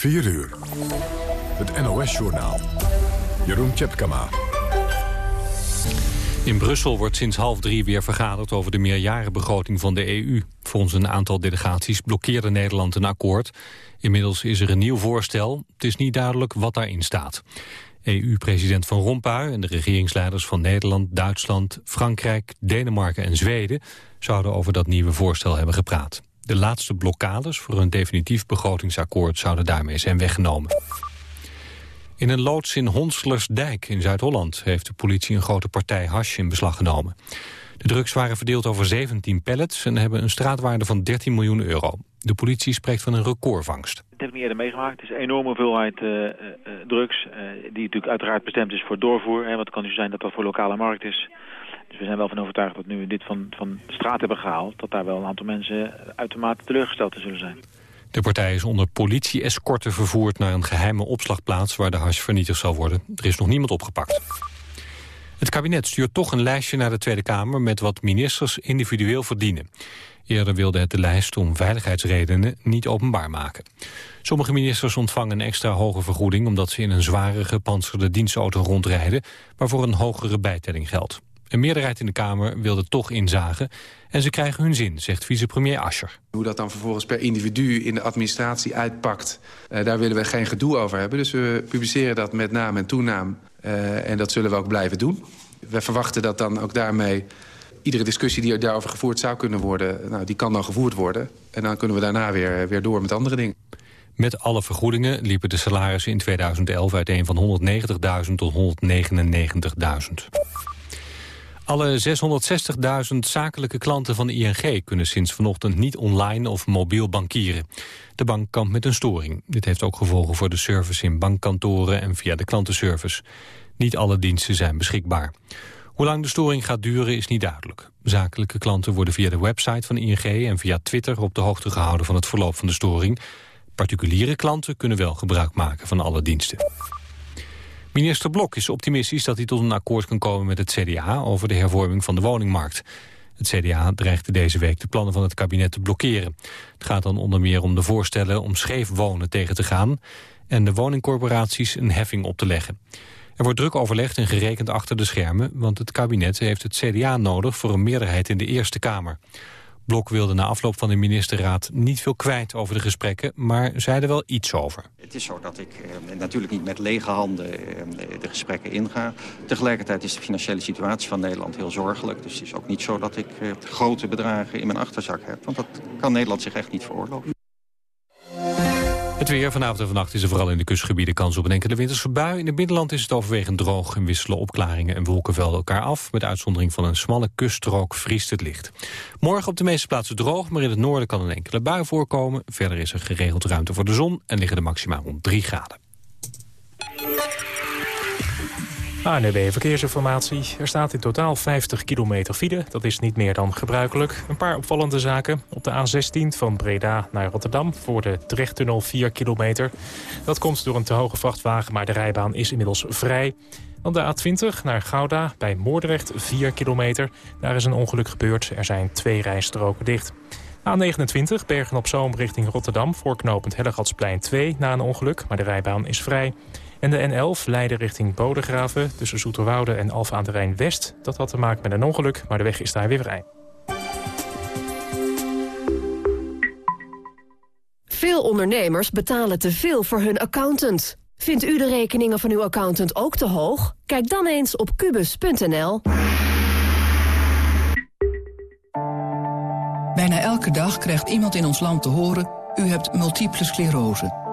4 uur. Het NOS-journaal. Jeroen Tjepkama. In Brussel wordt sinds half drie weer vergaderd over de meerjarenbegroting van de EU. Volgens een aantal delegaties blokkeerde Nederland een akkoord. Inmiddels is er een nieuw voorstel. Het is niet duidelijk wat daarin staat. EU-president Van Rompuy en de regeringsleiders van Nederland, Duitsland, Frankrijk, Denemarken en Zweden zouden over dat nieuwe voorstel hebben gepraat. De laatste blokkades voor een definitief begrotingsakkoord zouden daarmee zijn weggenomen. In een loods in Honslersdijk in Zuid-Holland heeft de politie een grote partij hash in beslag genomen. De drugs waren verdeeld over 17 pallets en hebben een straatwaarde van 13 miljoen euro. De politie spreekt van een recordvangst. Dat heb ik niet eerder meegemaakt. Het is een enorme hoeveelheid uh, uh, drugs, uh, die natuurlijk uiteraard bestemd is voor doorvoer. Hè, want het kan dus zijn dat dat voor lokale markt is. We zijn wel van overtuigd dat nu we dit van, van de straat hebben gehaald... dat daar wel een aantal mensen uitermate teleurgesteld in zullen zijn. De partij is onder politie-escorten vervoerd naar een geheime opslagplaats... waar de hash vernietigd zal worden. Er is nog niemand opgepakt. Het kabinet stuurt toch een lijstje naar de Tweede Kamer... met wat ministers individueel verdienen. Eerder wilde het de lijst om veiligheidsredenen niet openbaar maken. Sommige ministers ontvangen een extra hoge vergoeding... omdat ze in een zware gepantserde dienstauto rondrijden... waarvoor een hogere bijtelling geldt. Een meerderheid in de Kamer wilde toch inzagen. En ze krijgen hun zin, zegt vicepremier Ascher. Hoe dat dan vervolgens per individu in de administratie uitpakt... Uh, daar willen we geen gedoe over hebben. Dus we publiceren dat met naam en toenaam. Uh, en dat zullen we ook blijven doen. We verwachten dat dan ook daarmee... iedere discussie die daarover gevoerd zou kunnen worden... Nou, die kan dan gevoerd worden. En dan kunnen we daarna weer, weer door met andere dingen. Met alle vergoedingen liepen de salarissen in 2011 uiteen van 190.000 tot 199.000. Alle 660.000 zakelijke klanten van ING kunnen sinds vanochtend niet online of mobiel bankieren. De bank kampt met een storing. Dit heeft ook gevolgen voor de service in bankkantoren en via de klantenservice. Niet alle diensten zijn beschikbaar. Hoe lang de storing gaat duren is niet duidelijk. Zakelijke klanten worden via de website van ING en via Twitter op de hoogte gehouden van het verloop van de storing. Particuliere klanten kunnen wel gebruik maken van alle diensten. Minister Blok is optimistisch dat hij tot een akkoord kan komen met het CDA over de hervorming van de woningmarkt. Het CDA dreigde deze week de plannen van het kabinet te blokkeren. Het gaat dan onder meer om de voorstellen om scheef wonen tegen te gaan en de woningcorporaties een heffing op te leggen. Er wordt druk overlegd en gerekend achter de schermen, want het kabinet heeft het CDA nodig voor een meerderheid in de Eerste Kamer. Blok wilde na afloop van de ministerraad niet veel kwijt over de gesprekken, maar zei er wel iets over. Het is zo dat ik eh, natuurlijk niet met lege handen eh, de gesprekken inga. Tegelijkertijd is de financiële situatie van Nederland heel zorgelijk. Dus het is ook niet zo dat ik eh, grote bedragen in mijn achterzak heb. Want dat kan Nederland zich echt niet veroorloven. Het weer vanavond en vannacht is er vooral in de kustgebieden kans op een enkele winterse bui. In het binnenland is het overwegend droog en wisselen opklaringen en wolkenvelden elkaar af. Met uitzondering van een smalle kuststrook vriest het licht. Morgen op de meeste plaatsen droog, maar in het noorden kan een enkele bui voorkomen. Verder is er geregeld ruimte voor de zon en liggen de maxima rond 3 graden. ANB Verkeersinformatie. Er staat in totaal 50 kilometer file. Dat is niet meer dan gebruikelijk. Een paar opvallende zaken. Op de A16 van Breda naar Rotterdam voor de Drechttunnel 4 kilometer. Dat komt door een te hoge vrachtwagen, maar de rijbaan is inmiddels vrij. Dan de A20 naar Gouda bij Moordrecht 4 kilometer. Daar is een ongeluk gebeurd. Er zijn twee rijstroken dicht. A29 Bergen op Zoom richting Rotterdam voor knooppunt Hellegatsplein 2 na een ongeluk, maar de rijbaan is vrij. En de N11 Leiden richting Bodegraven tussen Zoeterwoude en Alfa aan de Rijn West. Dat had te maken met een ongeluk, maar de weg is daar weer vrij. Veel ondernemers betalen te veel voor hun accountant. Vindt u de rekeningen van uw accountant ook te hoog? Kijk dan eens op kubus.nl. Bijna elke dag krijgt iemand in ons land te horen... u hebt multiple sclerose.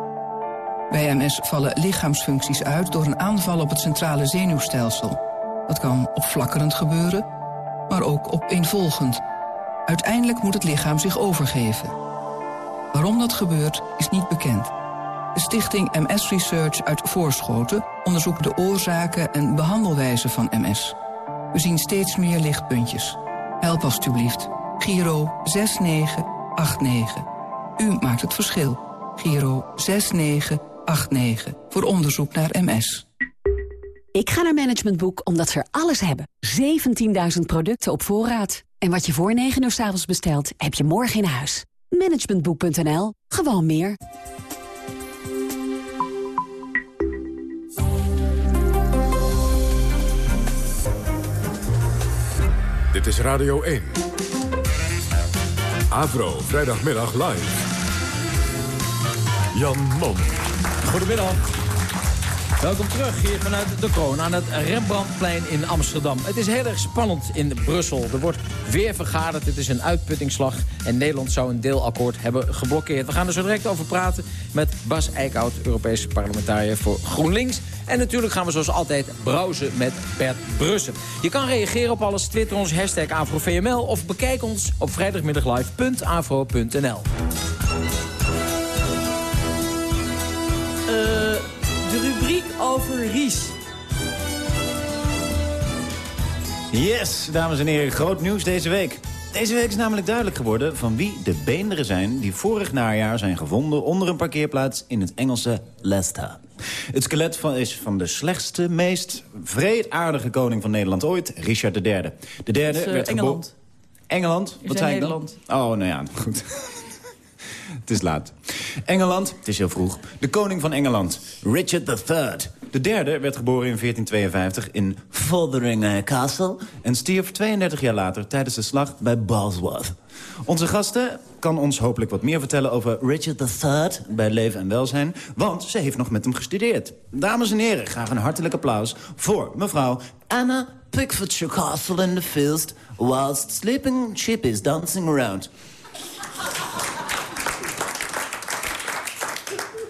Bij MS vallen lichaamsfuncties uit door een aanval op het centrale zenuwstelsel. Dat kan opflakkerend gebeuren, maar ook opeenvolgend. Uiteindelijk moet het lichaam zich overgeven. Waarom dat gebeurt, is niet bekend. De stichting MS Research uit Voorschoten onderzoekt de oorzaken en behandelwijze van MS. We zien steeds meer lichtpuntjes. Help alstublieft. Giro 6989. U maakt het verschil. Giro 6989. 89 voor onderzoek naar MS. Ik ga naar Management Boek omdat ze er alles hebben. 17.000 producten op voorraad. En wat je voor 9 uur s avonds bestelt, heb je morgen in huis. Managementboek.nl. Gewoon meer. Dit is Radio 1. Avro, vrijdagmiddag live. Jan Mom. Goedemiddag. Welkom terug hier vanuit de kroon aan het Rembrandtplein in Amsterdam. Het is heel erg spannend in Brussel. Er wordt weer vergaderd. Het is een uitputtingsslag. En Nederland zou een deelakkoord hebben geblokkeerd. We gaan er zo direct over praten met Bas Eickhout, Europese parlementariër voor GroenLinks. En natuurlijk gaan we zoals altijd browsen met Bert Brussen. Je kan reageren op alles. Twitter ons hashtag AfroVML of bekijk ons op vrijdagmiddaglive.afro.nl. rubriek over Ries. Yes, dames en heren, groot nieuws deze week. Deze week is namelijk duidelijk geworden van wie de beenderen zijn... die vorig najaar zijn gevonden onder een parkeerplaats in het Engelse Leicester. Het skelet van, is van de slechtste, meest vreedaardige koning van Nederland ooit, Richard III. De derde is, uh, werd Engeland. Engeland? Wat zei ik dan? Oh, nou ja, goed. Het is laat. Engeland, het is heel vroeg. De koning van Engeland, Richard III. De derde werd geboren in 1452 in Fotheringham Castle... en stierf 32 jaar later tijdens de slag bij Bosworth. Onze gasten kan ons hopelijk wat meer vertellen over Richard III... bij leven en welzijn, want ze heeft nog met hem gestudeerd. Dames en heren, graag een hartelijk applaus voor mevrouw Anna Pickfordshire Castle in the Fields... whilst sleeping ship is dancing around.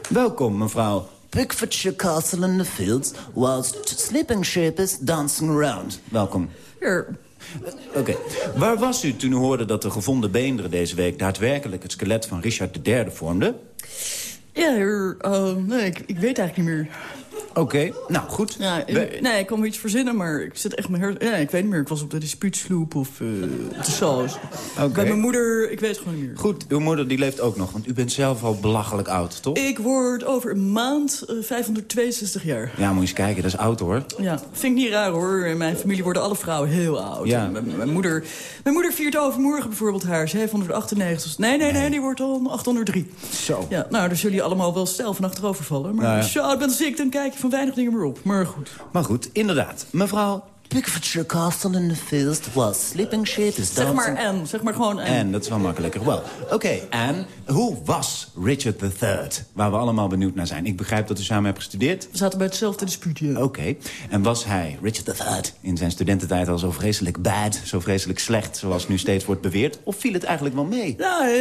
Welkom, mevrouw. Pickfordshire Castle in the Fields, whilst sleeping ship is dancing around. Welkom. Hier. Oké. Waar was u toen u hoorde dat de gevonden beenderen deze week... daadwerkelijk het skelet van Richard III vormden? Ja, hier, eh, nee, ik, ik weet eigenlijk niet meer. Oké, nou goed. Ja, We- nee, ik kan me iets verzinnen, maar ik zit echt mijn her... Ja, ik weet niet meer. Ik was op de dispuutsloep of eh, op de saus. Oké. Bij mijn moeder, ik weet het gewoon niet meer. Goed, uw moeder die leeft ook nog, want u bent zelf al belachelijk oud, toch? Ik word over een maand eh, 562 jaar. Ja, moet je eens kijken, dat is oud hoor. Ja, vind ik niet raar hoor. In mijn familie worden alle vrouwen heel oud. Ja. Mijn, mijn moeder, mijn moeder viert overmorgen bijvoorbeeld haar 798. Nee, nee, nee, die wordt al 803. Zo. Ja, nou, dus jullie allemaal wel stijl van achterover vallen. Maar Nou ja. je oud bent als ik, dan kijk je van weinig dingen meer op. Maar goed. Maar goed, inderdaad. Mevrouw Pickfordshire Castle in the Fields, whilst sleeping ship is Zeg maar en, zeg maar gewoon en. En, dat is wel makkelijker. Wel, oké, en hoe was Richard III? Waar we allemaal benieuwd naar zijn. Ik begrijp dat u samen hebt gestudeerd. We zaten bij hetzelfde dispuut, ja. Oké, en was hij, Richard III, in zijn studententijd al zo vreselijk bad... zo vreselijk slecht, zoals nu steeds wordt beweerd? Of viel het eigenlijk wel mee? Nou, eh,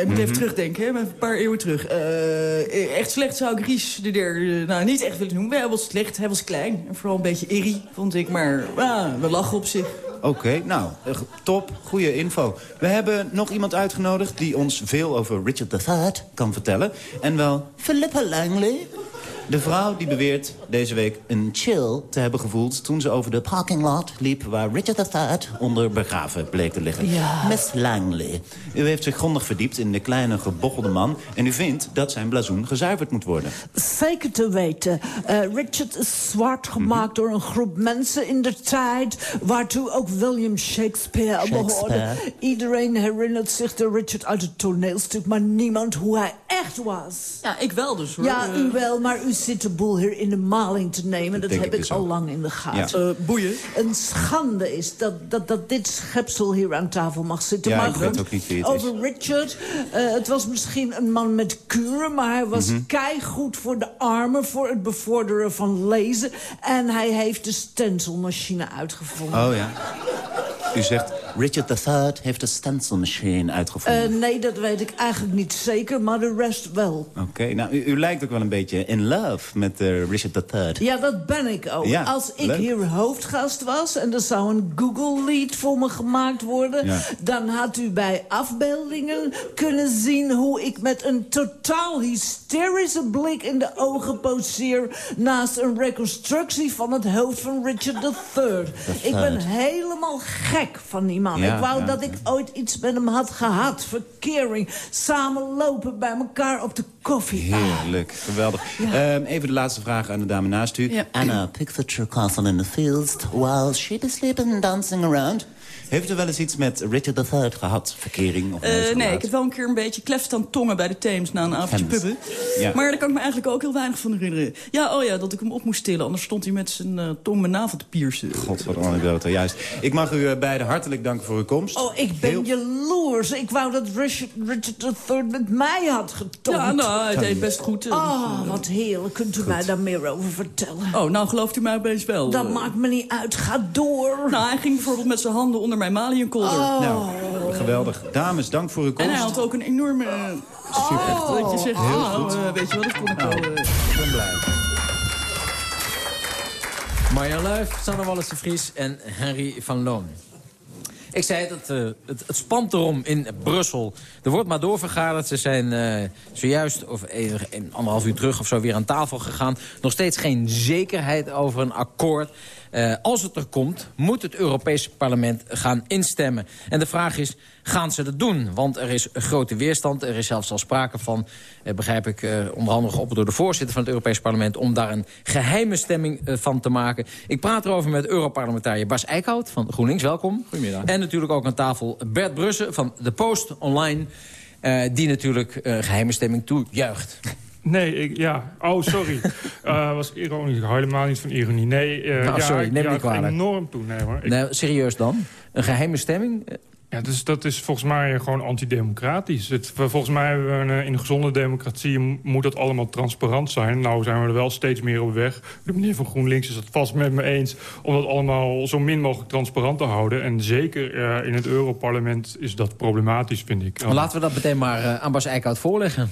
ik moet even terugdenken, hè, een paar eeuwen terug. Eh, echt slecht zou ik Ries de derde nou, niet echt willen noemen. Hij was slecht, hij was klein. En vooral een beetje irrie, vond ik. Maar ah, we lachen op zich. Oké, nou, eh, top, goede info. We hebben nog iemand uitgenodigd die ons veel over Richard III kan vertellen. En wel Philippa Langley. De vrouw die beweert deze week een chill te hebben gevoeld... toen ze over de parking lot liep waar Richard III onder begraven bleek te liggen. Ja. Miss Langley, u heeft zich grondig verdiept in de kleine gebochelde man... en u vindt dat zijn blazoen gezuiverd moet worden. Zeker te weten. Eh, Richard is zwart gemaakt door een groep mensen in de tijd... waartoe ook William Shakespeare, behoorde. Iedereen herinnert zich de Richard uit het toneelstuk... maar niemand hoe hij echt was. Ja, ik wel dus, hoor. Ja, Eh, u wel, maar u zit de boel hier in de maling te nemen. Dat, denk heb ik ik dus al lang in de gaten. eh, boeien. Een schande is dat, dat, dat dit schepsel hier aan tafel mag zitten. Ja, maar ik goed, weet ook niet wie is. over Richard. eh, het was misschien een man met kuren... maar hij was Mhm. keigoed voor de armen... voor het bevorderen van lezen. En hij heeft de stencilmachine uitgevonden. Oh ja. U zegt, Richard III heeft de stencilmachine uitgevonden. Eh, nee, dat weet ik eigenlijk niet zeker, maar de rest wel. Oké, nou, u, u lijkt ook wel een beetje in love met eh, Richard III. Ja, dat ben ik ook. Ja, Als ik leuk. hier hoofdgast was en er zou een Google-lead voor me gemaakt worden... Ja. dan had u bij afbeeldingen kunnen zien hoe ik met een totaal hysterische blik in de ogen poseer... naast een reconstructie van het hoofd van Richard III. Ik ben helemaal gek van die man. Ja, ik wou ja, dat ik ooit iets met hem had gehad. Verkering, samen lopen bij elkaar op de koffie. Heerlijk, geweldig. Ehm, even de laatste vraag aan de dame naast u. Ja. Anna Pickfordshire Castle in the Fields while sheep is sleeping dancing around. Heeft u wel eens iets met Richard III gehad? Verkering of Uh, nee, ik heb wel een keer een beetje kleft aan tongen bij de Theems na een avondje pubben. Ja. Maar daar kan ik me eigenlijk ook heel weinig van herinneren. Ja, oh ja, dat ik hem op moest tillen. Anders stond hij met zijn eh, tong mijn navel te piercen. God, wat een anekdote, juist. Ik mag u eh, beiden hartelijk danken voor uw komst. Oh, ik ben jaloers. Ik wou dat Richard, Richard III met mij had getoond. Ja, nou, hij deed best goed. eh. Oh, wat heerlijk. Kunt u mij daar meer over vertellen? Oh, nou gelooft u mij opeens wel. Dat eh. maakt me niet uit. Ga door. Nou, hij ging bijvoorbeeld met zijn handen onder mijn maliënkolder. Oh. Nou, geweldig. Dames, dank voor uw komst. En hij had ook een enorme... Super. Echt, dat je zegt, Heel nou, goed. eh, weet je wat, dat kon ik wel... eh, Ik ben blij. Marjan Luif, Sanne Wallis de Vries en Henry van Loon. Ik zei het, het, eh, het, het spant erom in Brussel. Er wordt maar doorvergaderd. Ze zijn eh, zojuist, of een, een, anderhalf uur terug of zo, weer aan tafel gegaan. Nog steeds geen zekerheid over een akkoord. Eh, als het er komt, moet het Europese parlement gaan instemmen. En de vraag is, gaan ze dat doen? Want er is grote weerstand. Er is zelfs al sprake van, eh, begrijp ik, eh, onder andere geopperd door de voorzitter van het Europees Parlement... om daar een geheime stemming van te maken. Ik praat erover met Europarlementariër Bas Eickhout van GroenLinks. Welkom. Goedemiddag. En natuurlijk ook aan tafel Bert Brussen van de Post Online... die natuurlijk eh, geheime stemming toejuicht. Nee, ik, ja. Oh, sorry. Eh was ironisch. Helemaal niet van ironie. Nee, ja, sorry, ik neem me juich niet kwalijk. enorm toe. Nee, hoor. Ik- Nee, serieus dan? Een geheime stemming? Ja, dus dat is volgens mij gewoon antidemocratisch. Het, volgens mij hebben we een, eh, in een gezonde democratie moet dat allemaal transparant zijn. Nou zijn we er wel steeds meer op weg. De meneer van GroenLinks is het vast met me eens... om dat allemaal zo min mogelijk transparant te houden. En zeker eh, in het Europarlement is dat problematisch, vind ik. Maar laten we dat meteen maar eh, aan Bas Eickhout voorleggen.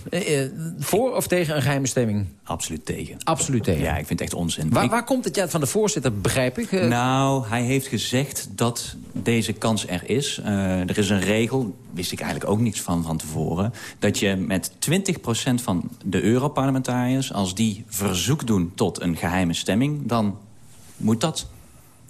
Voor of tegen een geheime stemming? Absoluut tegen. Absoluut tegen. Ja, ik vind het echt onzin. Waar, Ik- waar komt het? Ja, van de voorzitter, begrijp ik. Nou, hij heeft gezegd dat deze kans er is. Eh, er is een regel, wist ik eigenlijk ook niets van van tevoren... dat je met 20% van de Europarlementariërs... als die verzoek doen tot een geheime stemming, dan moet dat.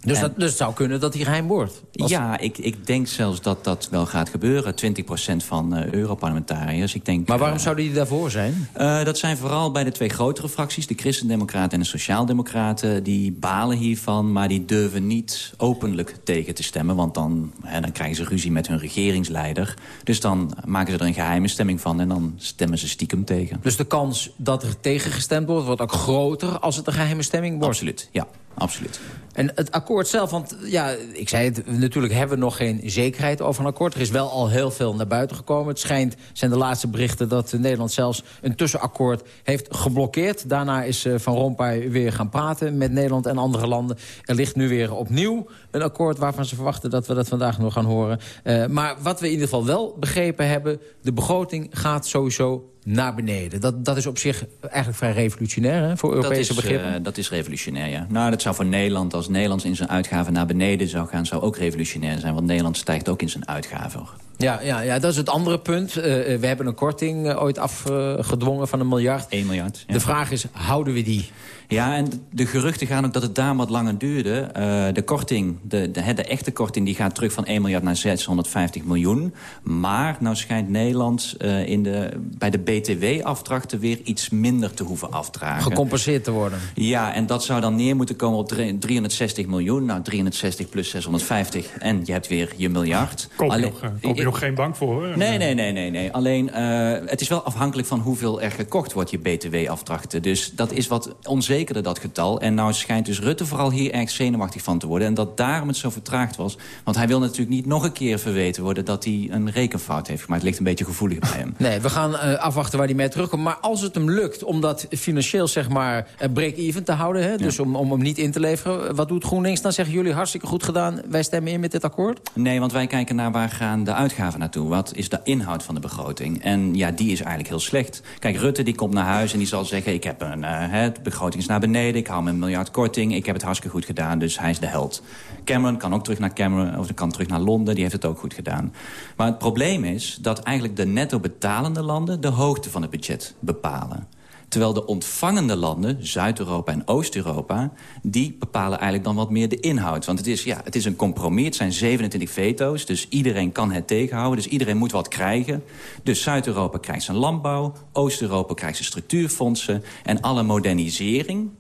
Dus, En- dat, dus het zou kunnen dat hij geheim wordt. Als- Ja, ik, ik denk zelfs dat dat wel gaat gebeuren. 20% van eh Europarlementariërs. Ik denk, Maar waarom eh, zouden die daarvoor zijn? Eh, dat zijn vooral bij de twee grotere fracties, de Christendemocraten en de Sociaaldemocraten. Die balen hiervan, maar die durven niet openlijk tegen te stemmen. Want dan, hè, dan krijgen ze ruzie met hun regeringsleider. Dus dan maken ze er een geheime stemming van en dan stemmen ze stiekem tegen. Dus de kans dat er tegengestemd wordt, wordt ook groter als het een geheime stemming wordt? Absoluut, ja, absoluut. En het akkoord zelf, want ja, ik zei het, natuurlijk hebben we nog geen zekerheid over een akkoord. Er is wel al heel veel naar buiten gekomen. Het schijnt, zijn de laatste berichten, dat Nederland zelfs een tussenakkoord heeft geblokkeerd. Daarna is eh, Van Rompuy weer gaan praten met Nederland en andere landen. Er ligt nu weer opnieuw een akkoord waarvan ze verwachten dat we dat vandaag nog gaan horen. Eh, maar wat we in ieder geval wel begrepen hebben, de begroting gaat sowieso naar beneden. Dat, dat is op zich eigenlijk vrij revolutionair hè, voor Europese dat is, begrippen. eh, dat is revolutionair, ja. Nou, dat zou voor Nederland, als Nederland in zijn uitgaven naar beneden zou gaan... zou ook revolutionair zijn, want Nederland stijgt ook in zijn uitgaven. Ja, ja, ja, dat is het andere punt. Eh, eh, we hebben een korting eh, ooit afgedwongen van een miljard. 1 miljard. De vraag is, houden we die? Ja, en de geruchten gaan ook dat het daar wat langer duurde. Eh, de korting, de, de, echte korting, die gaat terug van 1 miljard naar 650 miljoen. Maar nou schijnt Nederland eh, in de, bij de BTW-afdrachten weer iets minder te hoeven afdragen. Gecompenseerd te worden. Ja, en dat zou dan neer moeten komen op drie- 360 miljoen. Nou, 360 plus 650 en je hebt weer je miljard. Koop je, Alleen- nog, koop je nog geen bank voor, hoor. Nee, nee, nee, nee. nee. Alleen, eh, het is wel afhankelijk van hoeveel er gekocht wordt, je btw-afdrachten. Dus dat is wat onzekerder, dat getal. En nou schijnt dus Rutte vooral hier erg zenuwachtig van te worden. En dat daarom het zo vertraagd was. Want hij wil natuurlijk niet nog een keer verweten worden... dat hij een rekenfout heeft gemaakt. Het ligt een beetje gevoelig bij hem. Nee, we gaan eh, afwachten waar die mee terugkomt. Maar als het hem lukt om dat financieel zeg maar eh, break-even te houden... Hè, dus om, om hem niet in te leveren, wat doet GroenLinks? Dan zeggen jullie hartstikke goed gedaan, wij stemmen in met dit akkoord? Nee, want wij kijken naar waar gaan de uitgaven Wat is de inhoud van de begroting? En ja, die is eigenlijk heel slecht. Kijk, Rutte die komt naar huis en die zal zeggen... ik heb een, de begroting is naar beneden, ik hou een miljard korting... ik heb het hartstikke goed gedaan, dus hij is de held. Cameron kan ook terug naar Cameron, of kan terug naar Londen, die heeft het ook goed gedaan. Maar het probleem is dat eigenlijk de netto betalende landen... de hoogte van het budget bepalen. Terwijl de ontvangende landen, Zuid-Europa en Oost-Europa... die bepalen eigenlijk dan wat meer de inhoud. Want het is, ja, het is een compromis, het zijn 27 veto's... dus iedereen kan het tegenhouden, dus iedereen moet wat krijgen. Dus Zuid-Europa krijgt zijn landbouw, Oost-Europa krijgt zijn structuurfondsen... en alle modernisering,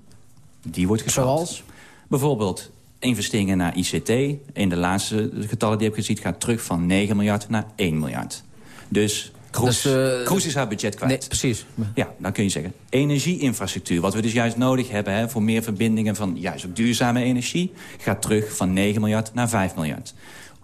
die wordt geschrapt. Zoals? Bijvoorbeeld investeringen naar ICT. In de laatste getallen die ik gezien gaat terug van 9 miljard naar 1 miljard. Dus Kroes, Dus, eh, is haar budget kwijt. Nee, precies. Ja, dan kun je zeggen. Energieinfrastructuur, wat we dus juist nodig hebben... Hè, voor meer verbindingen van juist ook duurzame energie... gaat terug van 9 miljard naar 5 miljard.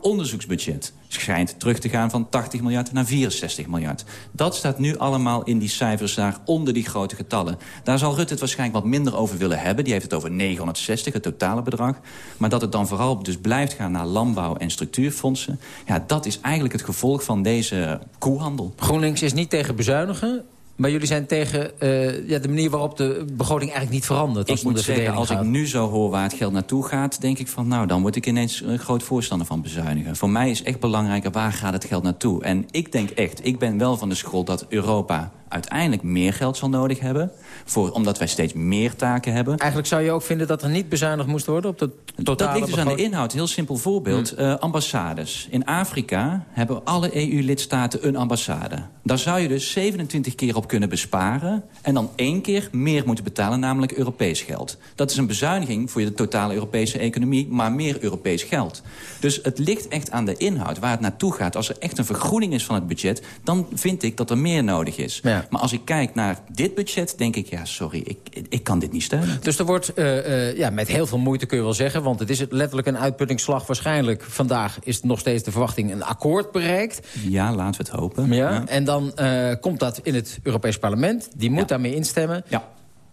Onderzoeksbudget schijnt terug te gaan van 80 miljard naar 64 miljard. Dat staat nu allemaal in die cijfers daar onder die grote getallen. Daar zal Rutte het waarschijnlijk wat minder over willen hebben. Die heeft het over 960, het totale bedrag. Maar dat het dan vooral dus blijft gaan naar landbouw en structuurfondsen... ja, dat is eigenlijk het gevolg van deze koehandel. GroenLinks is niet tegen bezuinigen... Maar jullie zijn tegen eh, ja, de manier waarop de begroting eigenlijk niet verandert. Als Ik moet de zeggen, als ik gaat. nu zo hoor waar het geld naartoe gaat... denk ik van, nou, dan word ik ineens een groot voorstander van bezuinigen. Voor mij is echt belangrijker, waar gaat het geld naartoe? En ik denk echt, ik ben wel van de school dat Europa uiteindelijk meer geld zal nodig hebben. Voor, omdat wij steeds meer taken hebben. Eigenlijk zou je ook vinden dat er niet bezuinigd moest worden op de totale Dat ligt dus aan de inhoud. Heel simpel voorbeeld. Eh, ambassades. In Afrika hebben alle EU-lidstaten een ambassade. Daar zou je dus 27 keer op kunnen besparen... en dan één keer meer moeten betalen, namelijk Europees geld. Dat is een bezuiniging voor de totale Europese economie... maar meer Europees geld. Dus het ligt echt aan de inhoud, waar het naartoe gaat. Als er echt een vergroening is van het budget... dan vind ik dat er meer nodig is. Maar als ik kijk naar dit budget, denk ik... ja, sorry, ik, ik kan dit niet steunen. Dus er wordt eh, eh, ja, met heel veel moeite, kun je wel zeggen... want het is letterlijk een uitputtingsslag. Waarschijnlijk vandaag is nog steeds de verwachting een akkoord bereikt. Ja, laten we het hopen. Ja, En dan eh, komt dat in het Europees Parlement. Die moet daarmee instemmen. Ja.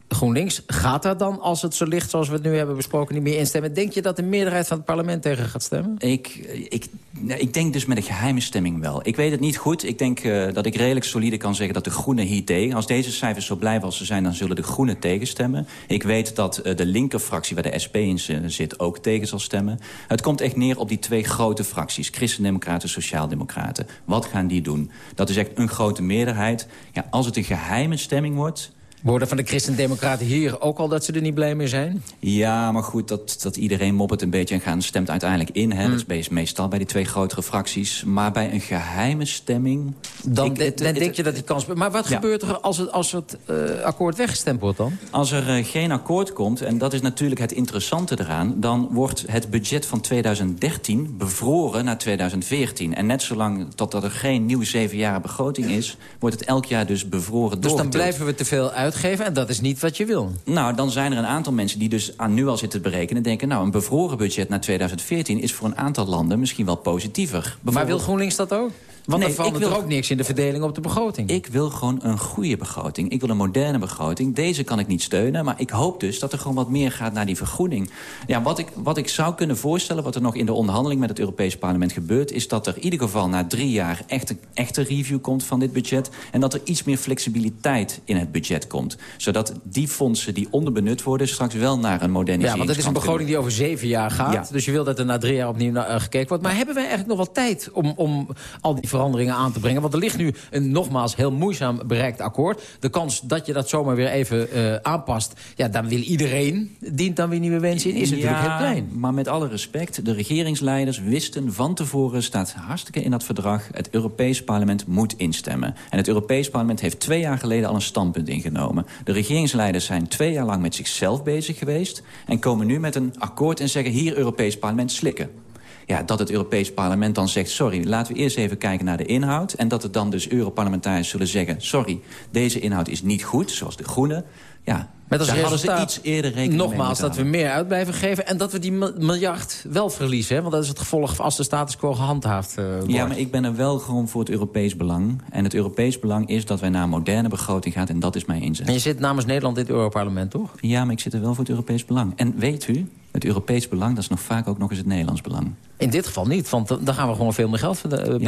GroenLinks gaat daar dan, als het zo ligt zoals we het nu hebben besproken... niet meer instemmen? Denk je dat de meerderheid van het parlement tegen gaat stemmen? Ik, ik, ik denk dus met een geheime stemming wel. Ik weet het niet goed. Ik denk eh, dat ik redelijk solide kan zeggen dat de Groenen hier tegen... als deze cijfers zo blijven als ze zijn, dan zullen de Groenen tegenstemmen. Ik weet dat eh, de linkerfractie waar de SP in zit ook tegen zal stemmen. Het komt echt neer op die twee grote fracties. Christendemocraten, Sociaaldemocraten. Wat gaan die doen? Dat is echt een grote meerderheid. Ja, als het een geheime stemming wordt... Worden van de Christen-Democraten hier ook al dat ze er niet blij mee zijn? Ja, maar goed, dat, dat iedereen moppert een beetje en gaan stemt uiteindelijk in. Hè? Hmm. Dat is meest- meestal bij die twee grotere fracties. Maar bij een geheime stemming... Dan, Ik- de- het- dan het- denk je dat die kans... Maar wat Ja. gebeurt er als het, als het eh, akkoord weggestemd wordt dan? Als er eh, geen akkoord komt, en dat is natuurlijk het interessante eraan... dan wordt het budget van 2013 bevroren naar 2014. En net zolang totdat er geen nieuwe zevenjaren begroting is... wordt het elk jaar dus bevroren Dus dan blijven we te veel uitgeven en dat is niet wat je wil. Nou, dan zijn er een aantal mensen die dus aan nu al zitten te berekenen... denken, nou, een bevroren budget naar 2014 is voor een aantal landen misschien wel positiever. Maar wil GroenLinks dat ook? Want Nee, verandert ik wil- er ook niks in de verdeling op de begroting. Ik wil gewoon een goede begroting. Ik wil een moderne begroting. Deze kan ik niet steunen. Maar ik hoop dus dat er gewoon wat meer gaat naar die vergroening. Ja, wat ik, wat ik zou kunnen voorstellen... wat er nog in de onderhandeling met het Europees Parlement gebeurt... is dat er in ieder geval na drie jaar echt een echte review komt van dit budget. En dat er iets meer flexibiliteit in het budget komt. Zodat die fondsen die onderbenut worden... straks wel naar een modernisering Ja, want het is een begroting die over zeven jaar gaat. Ja. Dus je wil dat er na drie jaar opnieuw naar eh, gekeken wordt. Maar hebben wij eigenlijk nog wel tijd om, om al die veranderingen aan te brengen? Want er ligt nu een nogmaals heel moeizaam bereikt akkoord. De kans dat je dat zomaar weer even eh, aanpast... ja, dan wil iedereen, dient dan weer nieuwe wensen in... is natuurlijk Ja, heel klein. maar met alle respect, de regeringsleiders wisten van tevoren... staat hartstikke in dat verdrag, het Europees Parlement moet instemmen. En het Europees Parlement heeft twee jaar geleden al een standpunt ingenomen. De regeringsleiders zijn twee jaar lang met zichzelf bezig geweest... en komen nu met een akkoord en zeggen hier Europees Parlement slikken. Ja, dat het Europees Parlement dan zegt... sorry, laten we eerst even kijken naar de inhoud... en dat er dan dus Europarlementariërs zullen zeggen... sorry, deze inhoud is niet goed, zoals de Groenen... Ja, Met als daar hadden ze iets eerder rekening nogmaals, dat we meer uit blijven geven... en dat we die mi- miljard wel verliezen. Hè? Want dat is het gevolg als de status quo gehandhaafd eh, wordt. Ja, maar ik ben er wel gewoon voor het Europees belang. En het Europees belang is dat wij naar een moderne begroting gaan. En dat is mijn inzet. En je zit namens Nederland in het Europarlement, toch? Ja, maar ik zit er wel voor het Europees belang. En weet u, het Europees belang, dat is nog vaak ook nog eens het Nederlands belang. In dit geval niet, want dan gaan we gewoon veel meer geld eh, betalen.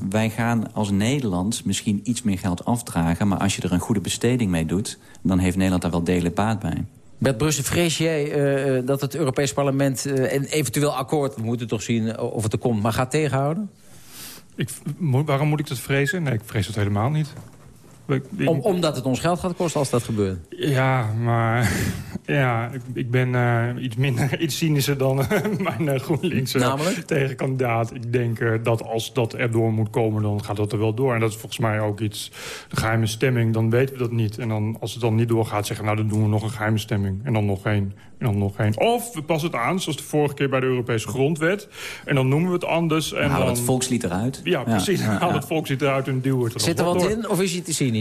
Ja, wij gaan als Nederland misschien iets meer geld afdragen... maar als je er een goede besteding mee doet... dan heeft Nederland daar wel degelijk baat bij. Bert Brussen, vrees jij eh, eh, dat het Europees Parlement eh, een eventueel akkoord... we moeten toch zien of het er komt, maar gaat tegenhouden? Ik, waarom moet ik dat vrezen? Nee, ik vrees dat helemaal niet. Ik- ik- Om, omdat het ons geld gaat kosten als dat gebeurt. Ja, maar Ja, ik, ik ben eh, iets minder, iets cynischer dan eh, mijn uh, GroenLinks tegenkandidaat. Ik denk dat als dat er door moet komen, dan gaat dat er wel door. En dat is volgens mij ook iets, de geheime stemming, dan weten we dat niet. En dan, als het dan niet doorgaat, zeggen nou, dan doen we nog een geheime stemming. En dan nog één, en dan nog één. Of we passen het aan, zoals de vorige keer bij de Europese grondwet. En dan noemen we het anders. En halen dan... het volkslied eruit. Ja, precies. Ja, ja. het volkslied eruit en duwen het er Zit er wat in, of is je te cynisch?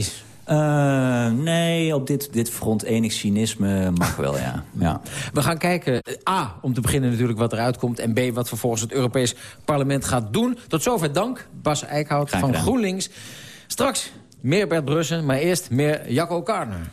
Uh, nee, op dit, dit front enig cynisme mag wel, ja. ja. We gaan kijken, A, om te beginnen natuurlijk wat eruit komt... en B, wat vervolgens het Europees Parlement gaat doen. Tot zover dank, Bas Eickhout van GroenLinks. Straks meer Bert Brussen, maar eerst meer Jacco Karner.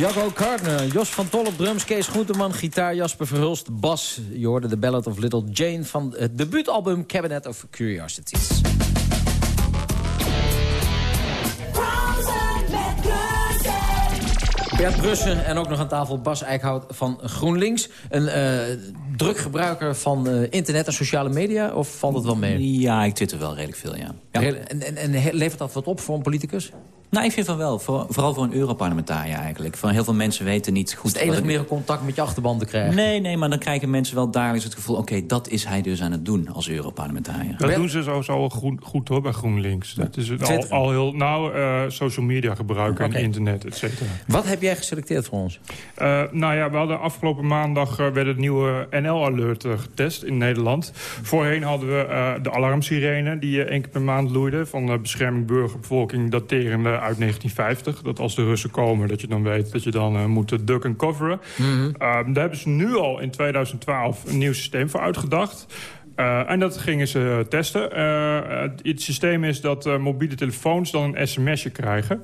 Jacco Gardner, Jos van Tol op drums, Kees Groenteman, gitaar, Jasper Verhulst, bas. Je hoorde de Ballad of Little Jane van het debuutalbum Cabinet of Curiosities. Bert Brussen en ook nog aan tafel Bas Eickhout van GroenLinks. Een uh, druk gebruiker van uh, internet en sociale media, of valt het wel mee? Ja, ik twitter wel redelijk veel, ja. ja. En, en, en levert dat wat op voor een politicus? Nou, ik vind van wel. Voor, vooral voor een Europarlementariër eigenlijk. Van heel veel mensen weten niet goed... Is het enige meer contact met je achterban te krijgen? Nee, nee, maar dan krijgen mensen wel dagelijks het gevoel... oké, dat is hij dus aan het doen als Europarlementariër. Dat doen ze sowieso goed, goed hoor, bij GroenLinks. Dat is het al, al, heel... Nou, uh, social media gebruiken okay. en internet, et cetera. Wat heb jij geselecteerd voor ons? Uh, nou ja, we hadden afgelopen maandag... Uh, werd het nieuwe NL-alert getest in Nederland. Voorheen hadden we de alarmsirene... die één keer per maand loeide... van de bescherming burgerbevolking daterende uit 1950. Dat als de Russen komen, dat je dan weet dat je dan uh, moet ducken coveren. Mm -hmm. daar hebben ze nu al in 2012 een nieuw systeem voor uitgedacht. Uh, en dat gingen ze testen. Uh, het systeem is dat uh, mobiele telefoons dan een sms'je krijgen.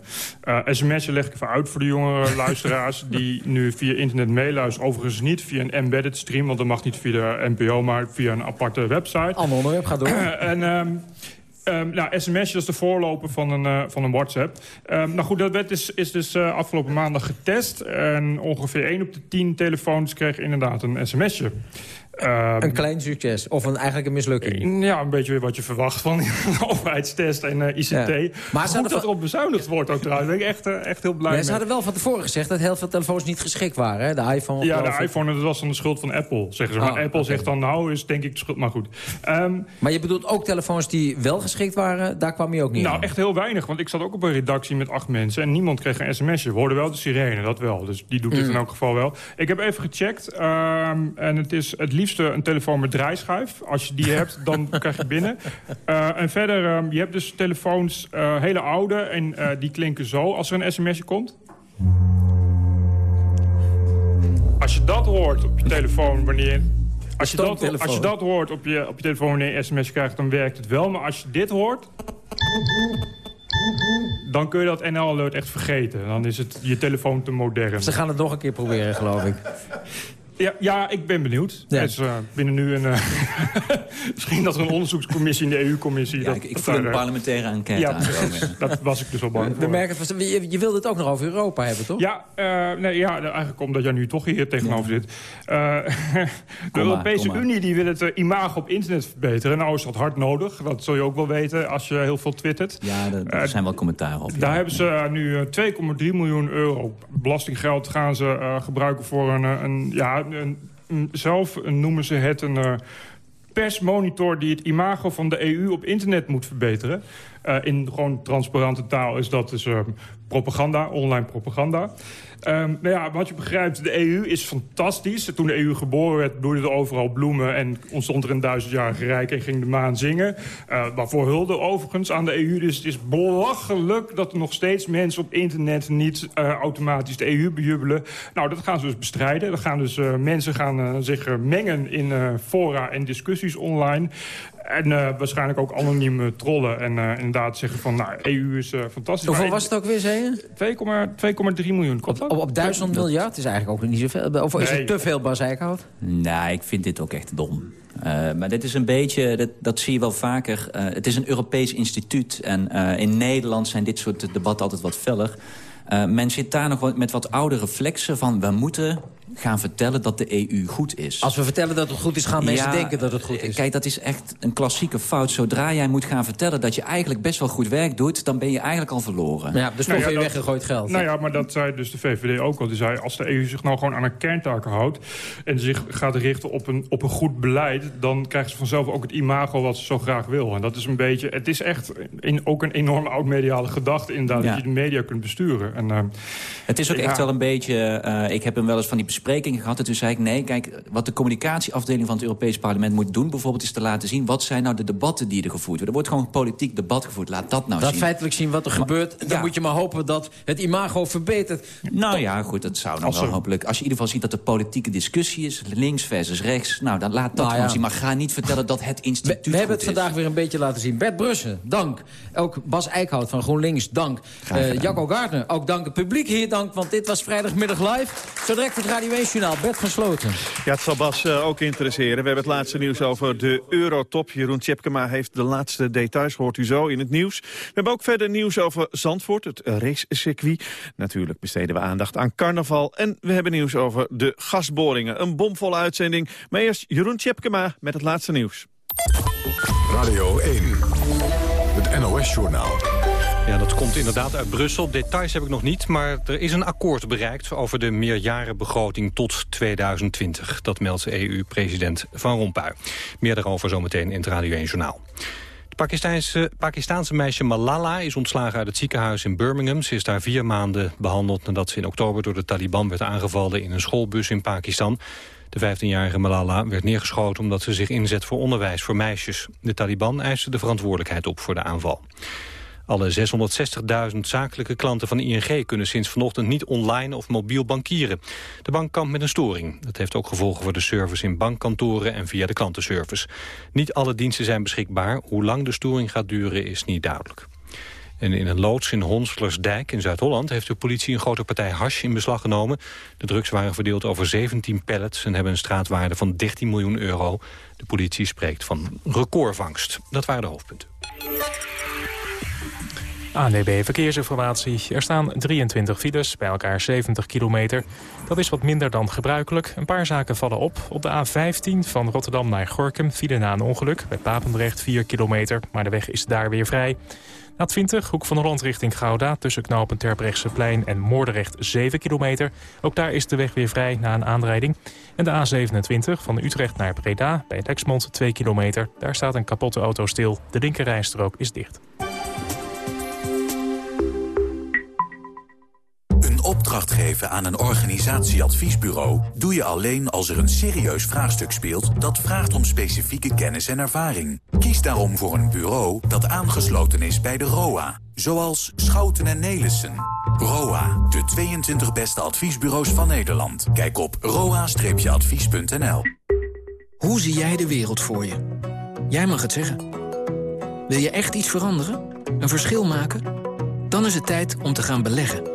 sms'je leg ik even uit voor de jongere luisteraars... die nu via internet meeluisteren. Overigens niet via een embedded stream... want dat mag niet via de NPO, maar via een aparte website. Ander onderwerp, gaat door. en... Um, Um, nou, sms is de voorloper van een, uh, van een WhatsApp. Um, nou goed, dat werd is, is dus uh, afgelopen maandag getest. En ongeveer 1 op de 10 telefoons kreeg inderdaad een sms'je. Um, een klein succes, of een, eigenlijk een mislukking? Ja, een beetje wat je verwacht van een overheidstest en uh, ICT. Ja. Maar Goed dat erop bezuinigd wordt ook trouwens. Ben ik echt, uh, echt heel blij ja, mee. Ze hadden wel van tevoren gezegd dat heel veel telefoons niet geschikt waren. Hè? De iPhone. Ja, de iPhone, dat was dan de schuld van Apple, zeggen ze. Maar oh, Apple okay. zegt dan, nou, is denk ik de schuld, maar goed. Um, maar je bedoelt ook telefoons die wel geschikt waren, daar kwam je ook niet Nou, aan. echt heel weinig, want ik zat ook op een redactie met acht mensen... en niemand kreeg een sms'je. We hoorden wel de sirene, dat wel. Dus die doet mm. dit in elk geval wel. Ik heb even gecheckt um, en het is het liefste een telefoon met draaischijf. Als je die hebt, dan krijg je binnen. Uh, en verder, um, je hebt dus telefoons, uh, hele oude... en uh, die klinken zo als er een sms'je komt. Als je dat hoort op je telefoon wanneer... Als je, dat, als je dat hoort op je, op je telefoon wanneer je sms krijgt, dan werkt het wel. Maar als je dit hoort... Dan kun je dat NL-alert echt vergeten. Dan is het je telefoon te modern. Ze gaan het nog een keer proberen, geloof ik. Ja, ja, ik ben benieuwd. Ja. Dus, uh, binnen nu een... Uh, misschien dat er een onderzoekscommissie in de EU-commissie... Ja, ik, ik voel een uh, parlementaire enquête ja, dat was ik dus al bang We voor. Merken, je, je wilde het ook nog over Europa hebben, toch? Ja, nee, ja eigenlijk omdat jij nu toch hier tegenover ja. zit. de kom Europese Unie die wil het imago op internet verbeteren. Nou is dat hard nodig. Dat zul je ook wel weten als je heel veel twittert. Ja, er zijn wel commentaren op. Daar hebben ze nu 2,3 miljoen euro belastinggeld gaan ze gebruiken voor een... een ja, een, zelf noemen ze het een uh, persmonitor die het imago van de EU op internet moet verbeteren. Uh, in gewoon transparante taal is dat dus uh, propaganda, online propaganda. Um, nou ja, wat je begrijpt, de EU is fantastisch. Toen de EU geboren werd, bloeiden er overal bloemen... en ontstond er een duizendjarige rijk en ging de maan zingen. Uh, waarvoor hulde overigens aan de EU. Dus het is belachelijk dat er nog steeds mensen op internet... niet uh, automatisch de EU bejubelen. Nou, dat gaan ze dus bestrijden. Er gaan dus, uh, mensen gaan zich mengen in fora en discussies online. En waarschijnlijk ook anonieme trollen. En inderdaad zeggen van, nou, EU is fantastisch. Hoeveel was het ook weer, zei je? 2,3 miljoen. Op, op, op, duizend miljard is eigenlijk ook niet zoveel. Of is het te veel, Bas Eickhout? Nee, ik vind dit ook echt dom. Uh, maar dit is een beetje, dat, dat zie je wel vaker. Uh, het is een Europees instituut. En uh, in Nederland zijn dit soort debatten altijd wat feller. men zit daar nog met wat oude reflexen van... we moeten gaan vertellen dat de EU goed is. Als we vertellen dat het goed is, gaan mensen ja, denken dat het goed is. Kijk, dat is echt een klassieke fout. Zodra jij moet gaan vertellen dat je eigenlijk best wel goed werk doet... dan ben je eigenlijk al verloren. Ja, dus nou ja, je weggegooid geld. Nou ja, maar dat zei dus de VVD ook al. Die zei, als de EU zich nou gewoon aan een kerntaken houdt... en zich gaat richten op een, op een goed beleid... dan krijgen ze vanzelf ook het imago wat ze zo graag wil. En dat is een beetje... Het is echt in, ook een enorm oud-mediale gedachte inderdaad... Ja. dat je de media kunt besturen. En, uh, het is ook ja. echt wel een beetje... Uh, ik heb hem wel eens van die besprekingen gehad. En toen zei ik, nee, kijk, wat de communicatieafdeling van het Europees Parlement moet doen... bijvoorbeeld is te laten zien, wat zijn nou de debatten die er gevoerd worden. Er wordt gewoon politiek debat gevoerd. Laat dat nou dat zien. feitelijk zien wat er gebeurt. Dan moet je maar hopen dat het imago verbetert. Nou ja, goed, dat zou dan wel hopelijk... Als je in ieder geval ziet dat er politieke discussie is... links versus rechts, nou, dan laat dat Nou ja. gewoon zien. Maar ga niet vertellen dat het instituut We, we hebben het is. vandaag weer een beetje laten zien. Bert Brussen, dank. Ook Bas Eickhout van GroenLinks, dank. Eh Jacco Gardner, ook dank. Het publiek hier, dank. Want dit was vrijdagmiddag live. Zo direct het Radio 1-journaal. Bert van Sloten. Ja, het zal Bas eh, ook interesseren. We hebben het laatste nieuws over de Eurotop. Jeroen Tjepkema heeft de laatste details, hoort u zo in het nieuws. We hebben ook verder nieuws over Zandvoort, het racecircuit. Natuurlijk besteden we aandacht aan carnaval. En we hebben nieuws over de gasboringen. Een bomvolle uitzending. Maar eerst Jeroen Tjepkema met het laatste nieuws. Radio 1, het NOS-journaal. Ja, dat komt inderdaad uit Brussel. Details heb ik nog niet, maar er is een akkoord bereikt... over de meerjarenbegroting tot 2020. Dat meldt EU-president Van Rompuy. Meer daarover zometeen in het Radio 1-journaal. Het Pakistaanse, Pakistaanse meisje Malala is ontslagen uit het ziekenhuis in Birmingham. Ze is daar vier maanden behandeld nadat ze in oktober door de Taliban werd aangevallen in een schoolbus in Pakistan. De 15-jarige Malala werd neergeschoten omdat ze zich inzet voor onderwijs voor meisjes. De Taliban eiste de verantwoordelijkheid op voor de aanval. Alle 660.000 zakelijke klanten van ING kunnen sinds vanochtend niet online of mobiel bankieren. De bank kampt met een storing. Dat heeft ook gevolgen voor de service in bankkantoren en via de klantenservice. Niet alle diensten zijn beschikbaar. Hoe lang de storing gaat duren is niet duidelijk. En in een loods in Honslersdijk in Zuid-Holland... heeft de politie een grote partij hash in beslag genomen. De drugs waren verdeeld over 17 pallets... en hebben een straatwaarde van 13 miljoen euro. De politie spreekt van recordvangst. Dat waren de hoofdpunten. ANDB Verkeersinformatie. Er staan 23 files, bij elkaar 70 kilometer. Dat is wat minder dan gebruikelijk. Een paar zaken vallen op. Op de A15 van Rotterdam naar Gorkum file na een ongeluk. Bij Papendrecht 4 kilometer, maar de weg is daar weer vrij. A20, hoek van Holland richting Gouda... tussen knopen Terbrechtseplein en Moordrecht 7 kilometer. Ook daar is de weg weer vrij na een aanrijding. En de A27 van Utrecht naar Breda bij Lexmond 2 kilometer. Daar staat een kapotte auto stil. De linkerrijstrook is dicht. Opdracht geven aan een organisatieadviesbureau doe je alleen als er een serieus vraagstuk speelt dat vraagt om specifieke kennis en ervaring. Kies daarom voor een bureau dat aangesloten is bij de ROA, zoals Schouten en Nelissen. ROA, de 22 beste adviesbureaus van Nederland. Kijk op roa-advies.nl. Hoe zie jij de wereld voor je? Jij mag het zeggen. Wil je echt iets veranderen? Een verschil maken? Dan is het tijd om te gaan beleggen.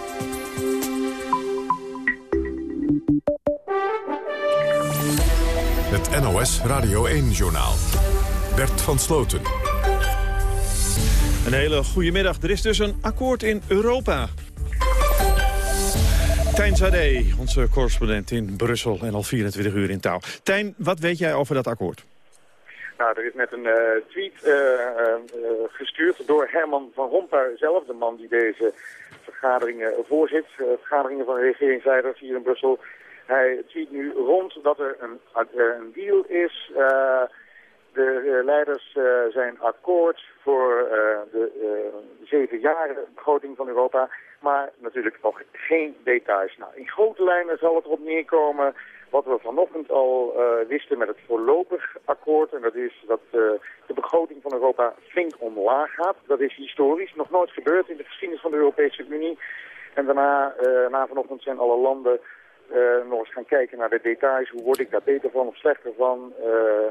Het NOS Radio 1-journaal. Bert van Sloten. Een hele goede middag. Er is dus een akkoord in Europa. Tijn Zade, onze correspondent in Brussel en al 24 uur in touw. Tijn, wat weet jij over dat akkoord? Nou, er is net een eh, tweet eh, eh, gestuurd door Herman van Rompuy zelf, de man die deze vergaderingen voorzit. vergaderingen van de regeringsleiders hier in Brussel. Hij tweet nu rond dat er een, een deal is. Eh, de eh, leiders eh, zijn akkoord voor eh, de zeven jaren begroting van Europa. Maar natuurlijk nog geen details. Nou, in grote lijnen zal het erop neerkomen wat we vanochtend al wisten met het voorlopig akkoord. En dat is dat de begroting van Europa flink omlaag gaat. Dat is historisch nog nooit gebeurd in de geschiedenis van de Europese Unie. En daarna, na vanochtend zijn alle landen eh, nog eens gaan kijken naar de details. Hoe word ik daar beter van of slechter van? Eh,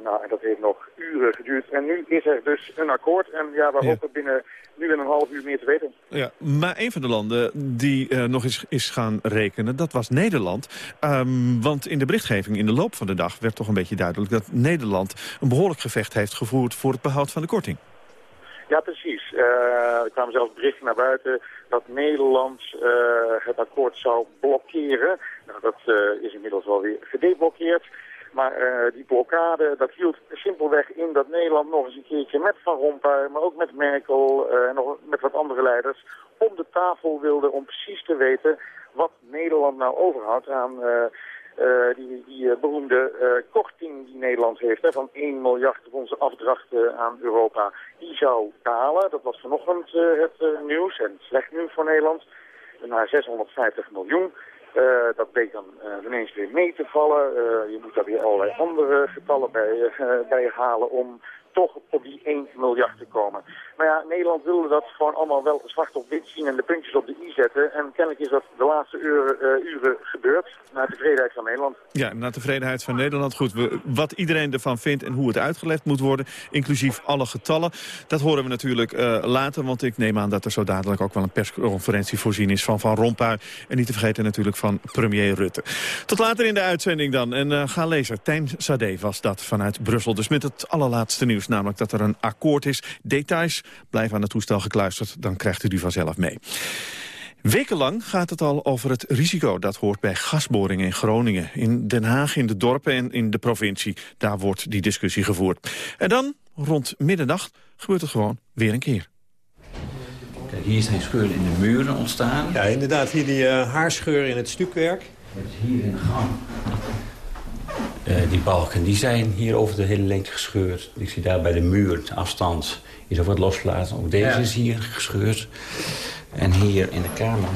nou, en dat heeft nog uren geduurd. En nu is er dus een akkoord. En ja, we hopen binnen nu en een half uur meer te weten. Ja, maar een van de landen die eh, nog eens is gaan rekenen, dat was Nederland. Ehm, want in de berichtgeving in de loop van de dag werd toch een beetje duidelijk... dat Nederland een behoorlijk gevecht heeft gevoerd voor het behoud van de korting. Ja, precies. Uh, er kwamen zelfs berichten naar buiten dat Nederland uh, het akkoord zou blokkeren. Nou, dat uh, is inmiddels wel weer gedeblokkeerd. Maar die blokkade, dat hield simpelweg in dat Nederland nog eens een keertje met Van Rompuy, maar ook met Merkel en nog met wat andere leiders, om de tafel wilde om precies te weten wat Nederland nou overhoudt aan die, die beroemde korting die Nederland heeft hè, van 1 miljard op onze afdrachten aan Europa, die zou dalen. Dat was vanochtend het nieuws en slecht nieuws voor Nederland. Naar 650 miljoen. Dat bleek dan ineens weer mee te vallen. je moet daar weer allerlei andere getallen bij, bij halen om toch op die 1 miljard te komen. Maar ja, Nederland wilde dat gewoon allemaal wel zwart op wit zien en de puntjes op de i zetten. En kennelijk is dat de laatste uren, uh, uren gebeurd, naar tevredenheid van Nederland. Ja, naar tevredenheid van Nederland. Goed, wat iedereen ervan vindt en hoe het uitgelegd moet worden, inclusief alle getallen, dat horen we natuurlijk uh, later. Want ik neem aan dat er zo dadelijk ook wel een persconferentie voorzien is van Van Rompuy. En niet te vergeten natuurlijk van premier Rutte. Tot later in de uitzending dan. En uh, ga lezen, Tijn Sade was dat vanuit Brussel. Dus met het allerlaatste nieuws, namelijk dat er een akkoord is. Details Blijf aan het toestel gekluisterd, dan krijgt u die vanzelf mee. Wekenlang gaat het al over het risico dat hoort bij gasboringen in Groningen. In Den Haag, in de dorpen en in de provincie. Daar wordt die discussie gevoerd. En dan, rond middernacht, gebeurt het gewoon weer een keer. Kijk, hier zijn scheuren in de muren ontstaan. Ja, inderdaad. Hier die uh, haarscheur in het stukwerk. Hier in de gang. Uh, die balken die zijn hier over de hele lengte gescheurd. Ik zie daar bij de muur, de afstand, is ook wat losgelaten. Ook deze ja. is hier gescheurd. En hier in de kamer...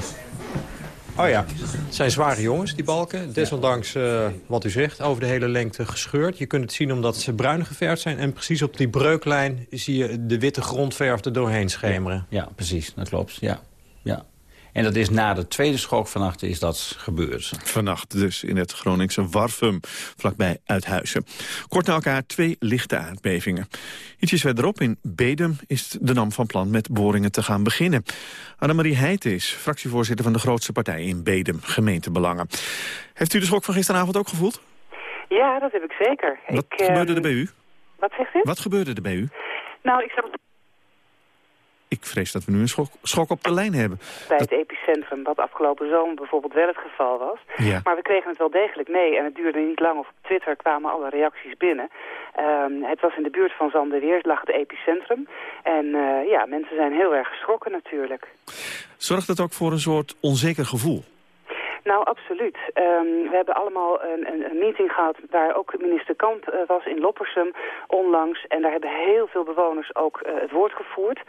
Oh ja, het zijn zware jongens, die balken. Desondanks uh, wat u zegt, over de hele lengte gescheurd. Je kunt het zien omdat ze bruin geverfd zijn. En precies op die breuklijn zie je de witte grondverf er doorheen schemeren. Ja, ja precies, dat klopt. Ja. En dat is na de tweede schok vannacht is dat gebeurd. Vannacht dus in het Groningse Warfum, vlakbij Uithuizen. Kort na elkaar twee lichte aardbevingen. Ietsjes verderop in Bedum is de NAM van plan met boringen te gaan beginnen. Annemarie Heijten is fractievoorzitter van de grootste partij in Bedum, gemeentebelangen. Heeft u de schok van gisteravond ook gevoeld? Ja, dat heb ik zeker. Wat ik, gebeurde uh, er bij u? Wat zegt u? Wat gebeurde er bij u? Nou, ik zat ik vrees dat we nu een schok, schok op de lijn hebben. Bij het epicentrum, wat afgelopen zomer bijvoorbeeld wel het geval was. Ja. Maar we kregen het wel degelijk mee en het duurde niet lang. Of op Twitter kwamen alle reacties binnen. Um, het was in de buurt van Zanderweer, lag het epicentrum. En uh, ja, mensen zijn heel erg geschrokken natuurlijk. Zorgt dat ook voor een soort onzeker gevoel? Nou, absoluut. Um, we hebben allemaal een, een, een, meeting gehad waar ook minister Kamp uh, was in Loppersum onlangs. En daar hebben heel veel bewoners ook uh, het woord gevoerd.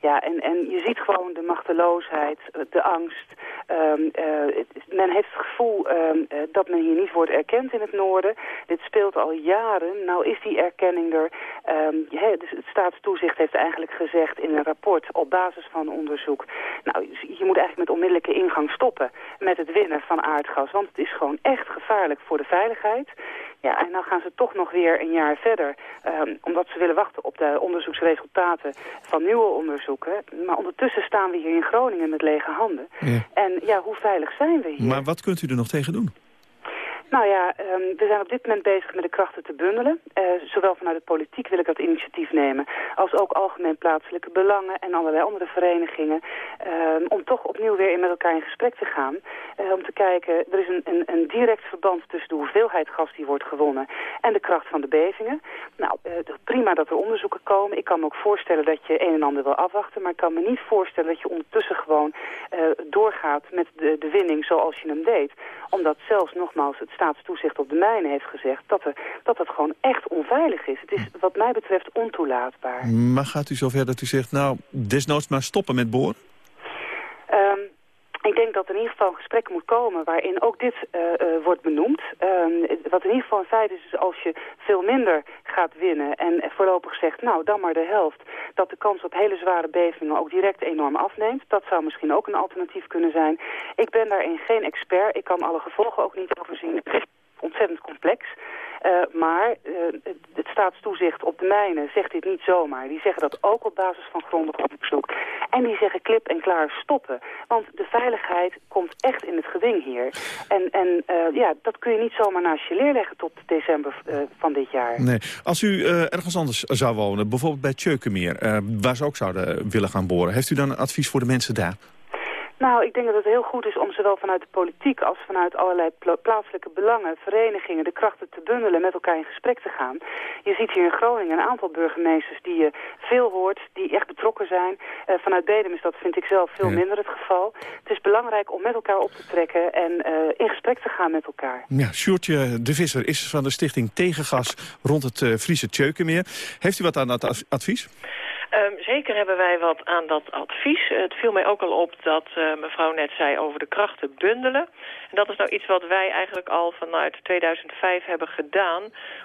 Ja, en, en je ziet gewoon de machteloosheid, de angst. Um, uh, men heeft het gevoel um, dat men hier niet wordt erkend in het noorden. Dit speelt al jaren. Nou is die erkenning er. Dus het staatstoezicht heeft eigenlijk gezegd in een rapport op basis van onderzoek. Nou, je moet eigenlijk met onmiddellijke ingang stoppen met het winnen van aardgas. Want het is gewoon echt gevaarlijk voor de veiligheid. Ja, en dan gaan ze toch nog weer een jaar verder. Um, omdat ze willen wachten op de onderzoeksresultaten van nieuwe onderzoeken. Maar ondertussen staan we hier in Groningen met lege handen. Ja. En ja, hoe veilig zijn we hier? Maar wat kunt u er nog tegen doen? Nou ja, um, we zijn op dit moment bezig met de krachten te bundelen. Uh, zowel vanuit de politiek wil ik dat initiatief nemen... als ook algemeen plaatselijke belangen en allerlei andere verenigingen... Um, om toch opnieuw weer met elkaar in gesprek te gaan. Uh, om te kijken, er is een, een, een, direct verband tussen de hoeveelheid gas die wordt gewonnen... en de kracht van de bevingen. Nou, uh, prima dat er onderzoeken komen. Ik kan me ook voorstellen dat je een en ander wil afwachten... maar ik kan me niet voorstellen dat je ondertussen gewoon doorgaat met de, de winning zoals je hem deed. Omdat zelfs nogmaals het staatstoezicht op de mijnen heeft gezegd... dat, er, dat het gewoon echt onveilig is. Het is wat mij betreft ontoelaatbaar. Maar gaat u zover dat u zegt, nou, desnoods maar stoppen met boren? Um, ik denk dat er in ieder geval een gesprek moet komen waarin ook dit uh, wordt benoemd. Um, wat in ieder geval een feit is, is als je veel minder gaat winnen en voorlopig zegt, nou dan maar de helft, dat de kans op hele zware bevingen ook direct enorm afneemt. Dat zou misschien ook een alternatief kunnen zijn. Ik ben daarin geen expert, ik kan alle gevolgen ook niet overzien. Het is ontzettend complex. Uh, maar uh, het staatstoezicht op de mijnen zegt dit niet zomaar. Die zeggen dat ook op basis van grondig onderzoek. En die zeggen klip en klaar stoppen. Want de veiligheid komt echt in het geding hier. En, en uh, ja, dat kun je niet zomaar naast je leerleggen tot december van dit jaar. Nee. Als u ergens anders zou wonen, bijvoorbeeld bij Tjeukenmeer... waar ze ook zouden willen gaan boren... heeft u dan een advies voor de mensen daar? Nou, ik denk dat het heel goed is om zowel vanuit de politiek als vanuit allerlei plaatselijke belangen, verenigingen, de krachten te bundelen, met elkaar in gesprek te gaan. Je ziet hier in Groningen een aantal burgemeesters die je veel hoort, die echt betrokken zijn. Uh, vanuit Bedem is dat, vind ik zelf, veel minder het geval. Het is belangrijk om met elkaar op te trekken en uh, in gesprek te gaan met elkaar. Ja, Sjoerdje de Visser is van de stichting Tegengas rond het uh, Friese Tjeukenmeer. Heeft u wat aan dat advies? Um, zeker hebben wij wat aan dat advies. Het viel mij ook al op dat uh, mevrouw net zei over de krachten bundelen. En dat is nou iets wat wij eigenlijk al vanuit 2005 hebben gedaan...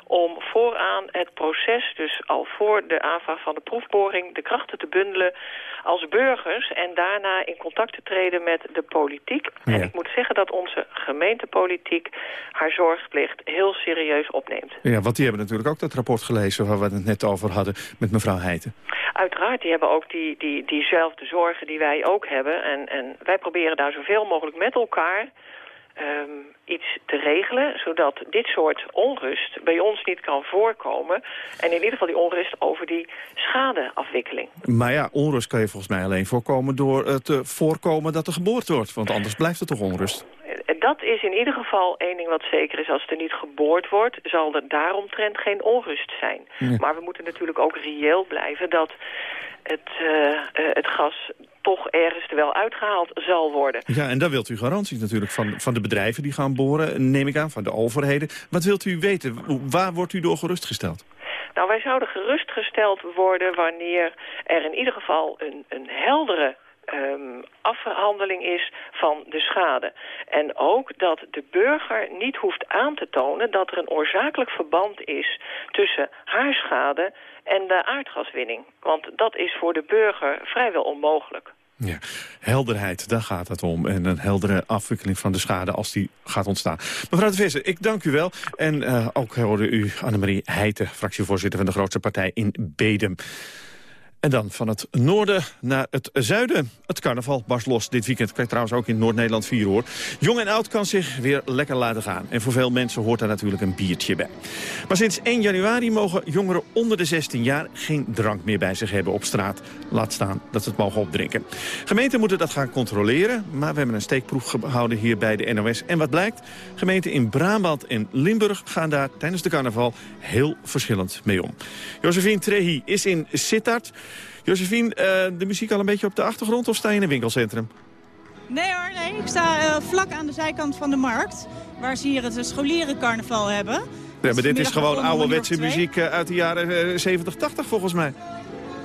om vooraan het proces, dus al voor de aanvraag van de proefboring... de krachten te bundelen als burgers en daarna in contact te treden met de politiek. Ja. En ik moet zeggen dat onze gemeentepolitiek haar zorgplicht heel serieus opneemt. Ja, want die hebben natuurlijk ook dat rapport gelezen waar we het net over hadden met mevrouw Heijten. Uiteraard, die hebben ook die, die, diezelfde zorgen die wij ook hebben. En, en wij proberen daar zoveel mogelijk met elkaar um, iets te regelen... zodat dit soort onrust bij ons niet kan voorkomen. En in ieder geval die onrust over die schadeafwikkeling. Maar ja, onrust kan je volgens mij alleen voorkomen... door te voorkomen dat er geboord wordt. Want anders blijft het toch onrust? Dat is in ieder geval één ding wat zeker is. Als er niet geboord wordt, zal er daaromtrent geen onrust zijn. Ja. Maar we moeten natuurlijk ook reëel blijven dat het, uh, uh, het gas toch ergens er wel uitgehaald zal worden. Ja, en daar wilt u garanties natuurlijk van, van de bedrijven die gaan boren, neem ik aan, van de overheden. Wat wilt u weten? Waar wordt u door gerustgesteld? Nou, wij zouden gerustgesteld worden wanneer er in ieder geval een, een heldere um, afhandeling is van de schade. En ook dat de burger niet hoeft aan te tonen dat er een oorzakelijk verband is tussen haar schade en de aardgaswinning. Want dat is voor de burger vrijwel onmogelijk. Ja, helderheid, daar gaat het om. En een heldere afwikkeling van de schade als die gaat ontstaan. Mevrouw de Visser, ik dank u wel. En uh, ook hoorde u Annemarie Heijten, fractievoorzitter van de grootste partij in Bedem. En dan van het noorden naar het zuiden. Het carnaval barst los dit weekend. Kijk trouwens ook in Noord-Nederland vieren hoor. Jong en oud kan zich weer lekker laten gaan. En voor veel mensen hoort daar natuurlijk een biertje bij. Maar sinds 1 januari mogen jongeren onder de 16 jaar geen drank meer bij zich hebben op straat. Laat staan dat ze het mogen opdrinken. Gemeenten moeten dat gaan controleren. Maar we hebben een steekproef gehouden hier bij de NOS. En wat blijkt? Gemeenten in Brabant en Limburg gaan daar tijdens de carnaval heel verschillend mee om. Josephine Trehi is in Sittard. Josephine, uh, de muziek al een beetje op de achtergrond of sta je in een winkelcentrum? Nee hoor, nee. Ik sta uh, vlak aan de zijkant van de markt. Waar ze hier het scholierencarnaval hebben. Ja, maar dit is gewoon ouderwetse muziek uit de jaren 70, 80 volgens mij.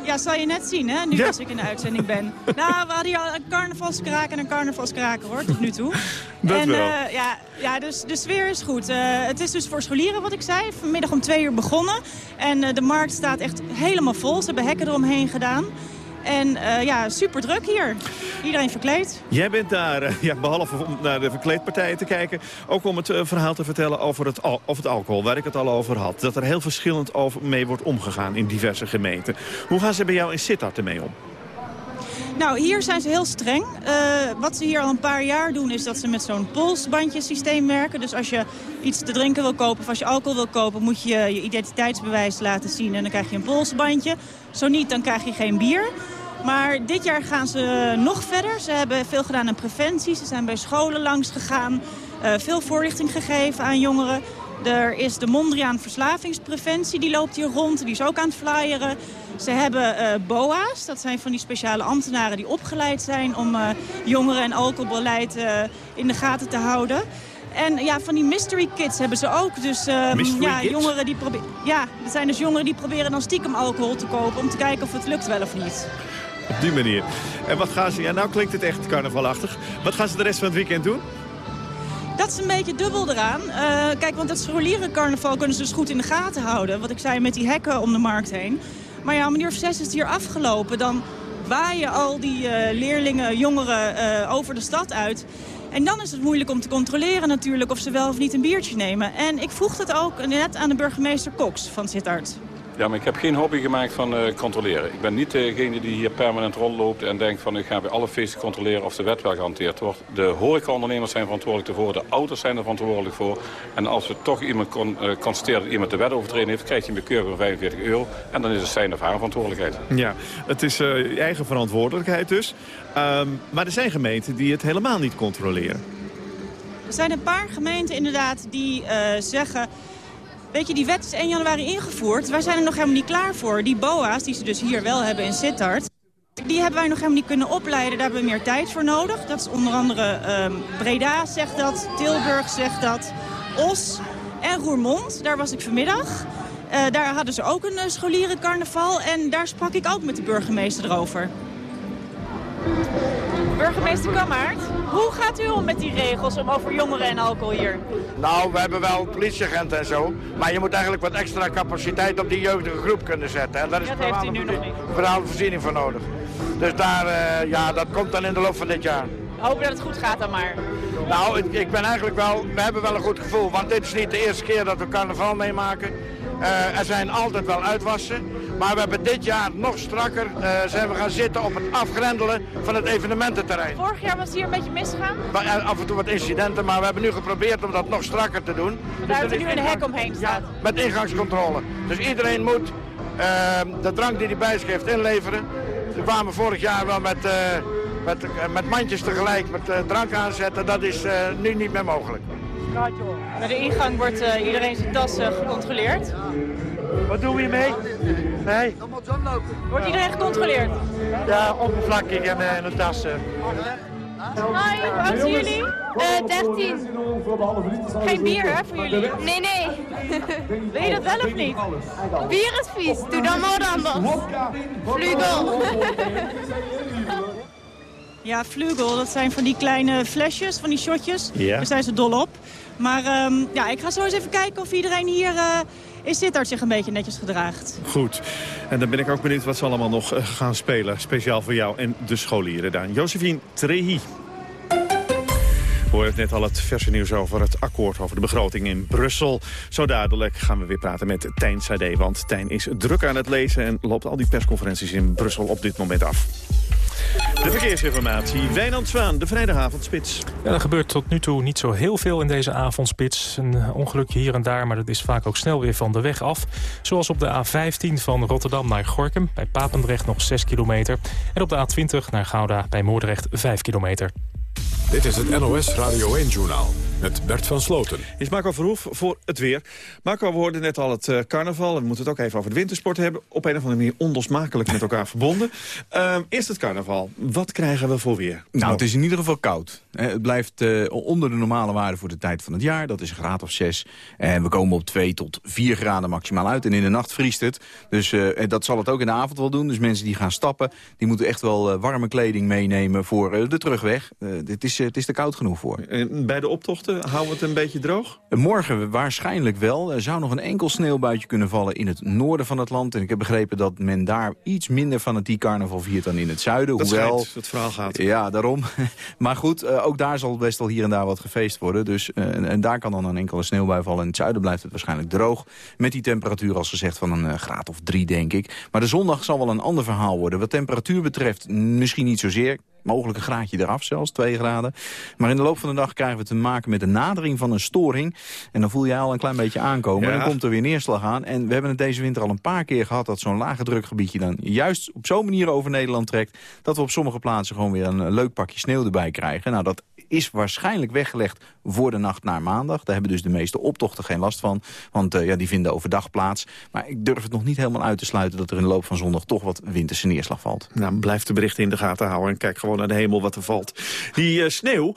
Ja, zal je net zien, hè, nu ja. als ik in de uitzending ben. nou, we hadden hier al een carnavalskraak en een carnavalskraker, hoor, tot nu toe. Dat en, wel. Uh, ja, ja, dus de sfeer is goed. Uh, het is dus voor scholieren, wat ik zei. Vanmiddag om twee uur begonnen. En uh, de markt staat echt helemaal vol. Ze hebben hekken eromheen gedaan. En uh, ja, super druk hier. Iedereen verkleed. Jij bent daar, uh, ja, behalve om naar de verkleedpartijen te kijken... ook om het uh, verhaal te vertellen over het, het alcohol, waar ik het al over had. Dat er heel verschillend over mee wordt omgegaan in diverse gemeenten. Hoe gaan ze bij jou in Sittard ermee om? Nou, hier zijn ze heel streng. Uh, wat ze hier al een paar jaar doen is dat ze met zo'n polsbandjesysteem werken. Dus als je iets te drinken wil kopen of als je alcohol wil kopen... moet je je identiteitsbewijs laten zien en dan krijg je een polsbandje. Zo niet, dan krijg je geen bier. Maar dit jaar gaan ze nog verder. Ze hebben veel gedaan aan preventie. Ze zijn bij scholen langs gegaan. Uh, veel voorlichting gegeven aan jongeren. Er is de Mondriaan Verslavingspreventie, die loopt hier rond. Die is ook aan het flyeren. Ze hebben uh, BOA's, dat zijn van die speciale ambtenaren die opgeleid zijn... om uh, jongeren en alcoholbeleid uh, in de gaten te houden. En ja, van die mystery kids hebben ze ook. Dus um, ja, kids? jongeren die proberen. Ja, dat zijn dus jongeren die proberen dan stiekem alcohol te kopen om te kijken of het lukt wel of niet. Op die manier. En wat gaan ze... Ja, nou klinkt het echt carnavalachtig. Wat gaan ze de rest van het weekend doen? Dat is een beetje dubbel eraan. Uh, kijk, want het scholierencarnaval kunnen ze dus goed in de gaten houden. Wat ik zei met die hekken om de markt heen. Maar ja, om een is het hier afgelopen. Dan waaien al die uh, leerlingen, jongeren uh, over de stad uit. En dan is het moeilijk om te controleren natuurlijk of ze wel of niet een biertje nemen. En ik vroeg het ook net aan de burgemeester Cox van Sittard. Ja, maar ik heb geen hobby gemaakt van uh, controleren. Ik ben niet degene die hier permanent rondloopt en denkt van ik ga bij alle feesten controleren of de wet wel gehanteerd wordt. De horecaondernemers zijn verantwoordelijk ervoor, de ouders zijn er verantwoordelijk voor. En als we toch iemand kon, uh, constateren dat iemand de wet overtreden heeft, krijgt hij een bekeuring van 45 euro. En dan is het zijn of haar verantwoordelijkheid. Ja, het is uh, je eigen verantwoordelijkheid dus. Um, maar er zijn gemeenten die het helemaal niet controleren. Er zijn een paar gemeenten inderdaad die zeggen... Weet je, die wet is 1 januari ingevoerd. Wij zijn er nog helemaal niet klaar voor. Die BOA's, die ze dus hier wel hebben in Sittard... die hebben wij nog helemaal niet kunnen opleiden. Daar hebben we meer tijd voor nodig. Dat is onder andere um, Breda zegt dat, Tilburg zegt dat, Os en Roermond. Daar was ik vanmiddag. Uh, daar hadden ze ook een uh, scholierencarnaval. En daar sprak ik ook met de burgemeester erover. Burgemeester Kammaert, hoe gaat u om met die regels om over jongeren en alcohol hier? Nou, we hebben wel politieagenten en zo. Maar je moet eigenlijk wat extra capaciteit op die jeugdige groep kunnen zetten. En daar is dat heeft u nu nog niet. voorziening voor nodig. Dus daar, uh, ja, dat komt dan in de loop van dit jaar. Hopen dat het goed gaat dan maar. Nou, ik, ik ben eigenlijk wel, we hebben wel een goed gevoel. Want dit is niet de eerste keer dat we carnaval meemaken. Uh, er zijn altijd wel uitwassen. Maar we hebben dit jaar nog strakker uh, zijn we gaan zitten op het afgrendelen van het evenemententerrein. Vorig jaar was het hier een beetje misgegaan? Af en toe wat incidenten, maar we hebben nu geprobeerd om dat nog strakker te doen. Daar dus er nu een hek omheen staat? Ja, met ingangscontrole. Dus iedereen moet uh, de drank die hij bijschrift inleveren. We kwamen vorig jaar wel met, met, met mandjes tegelijk met drank aanzetten. Dat is nu niet meer mogelijk. Bij de ingang wordt uh, iedereen zijn tas uh, gecontroleerd. Wat doen we hiermee? Nee. Wordt iedereen gecontroleerd? Ja, oppervlakkig en uh, in de tassen. Hoi, hoe oud zijn jullie? Uh, 13. Geen bier hè, voor jullie? Nee, nee. Wil je dat wel of niet? Bier is vies, doe dan maar anders. Vlugel. Ja, vlugel, dat zijn van die kleine flesjes, van die shotjes. Ja. Daar zijn ze dol op. Maar um, ja, ik ga zo eens even kijken of iedereen hier uh, in Sittard zich een beetje netjes gedraagt. Goed. En dan ben ik ook benieuwd wat ze allemaal nog uh, gaan spelen. Speciaal voor jou en de scholieren daar. Josephine Trehi. We hoorden net al het verse nieuws over het akkoord over de begroting in Brussel. Zo dadelijk gaan we weer praten met Tijn Sade. Want Tijn is druk aan het lezen en loopt al die persconferenties in Brussel op dit moment af. De verkeersinformatie. Wijnand Zwaan, de vrijdagavondspits. Ja, er gebeurt tot nu toe niet zo heel veel in deze avondspits. Een ongelukje hier en daar, maar dat is vaak ook snel weer van de weg af. Zoals op de A15 van Rotterdam naar Gorkum. Bij Papendrecht nog 6 kilometer. En op de A20 naar Gouda bij Moordrecht 5 kilometer. Dit is het NOS Radio 1-journaal met Bert van Sloten. Is Marco Verhoef voor het weer. Marco, we hoorden net al het uh, carnaval. En we moeten het ook even over de wintersport hebben. Op een of andere manier onlosmakelijk met elkaar verbonden. Uh, eerst het carnaval. Wat krijgen we voor weer? Nou, het is in ieder geval koud. Het blijft uh, onder de normale waarde voor de tijd van het jaar. Dat is een graad of 6. En we komen op 2 tot 4 graden maximaal uit. En in de nacht vriest het. Dus uh, dat zal het ook in de avond wel doen. Dus mensen die gaan stappen, die moeten echt wel warme kleding meenemen voor de terugweg. het, is, het is er koud genoeg voor. En bij de optochten houden we het een beetje droog? Morgen waarschijnlijk wel. Er zou nog een enkel sneeuwbuitje kunnen vallen in het noorden van het land. En ik heb begrepen dat men daar iets minder van het die carnaval viert dan in het zuiden. Dat hoewel, schijnt, het verhaal gaat. Ja, daarom. Maar goed, ook daar zal best wel hier en daar wat gefeest worden. Dus, en, en, daar kan dan een enkele sneeuwbui vallen. In het zuiden blijft het waarschijnlijk droog. Met die temperatuur als gezegd van een graad of drie, denk ik. Maar de zondag zal wel een ander verhaal worden. Wat temperatuur betreft misschien niet zozeer mogelijk een graadje eraf zelfs, 2 graden. Maar in de loop van de dag krijgen we te maken met de nadering van een storing. En dan voel je al een klein beetje aankomen. Ja. En dan komt er weer neerslag aan. En we hebben het deze winter al een paar keer gehad... dat zo'n lage drukgebiedje dan juist op zo'n manier over Nederland trekt... dat we op sommige plaatsen gewoon weer een leuk pakje sneeuw erbij krijgen. Nou, dat is waarschijnlijk weggelegd voor de nacht naar maandag. Daar hebben dus de meeste optochten geen last van. Want ja, die vinden overdag plaats. Maar ik durf het nog niet helemaal uit te sluiten... dat er in de loop van zondag toch wat winterse neerslag valt. Nou, blijf de berichten in de gaten houden en kijk gewoon naar de hemel wat er valt. Die sneeuw,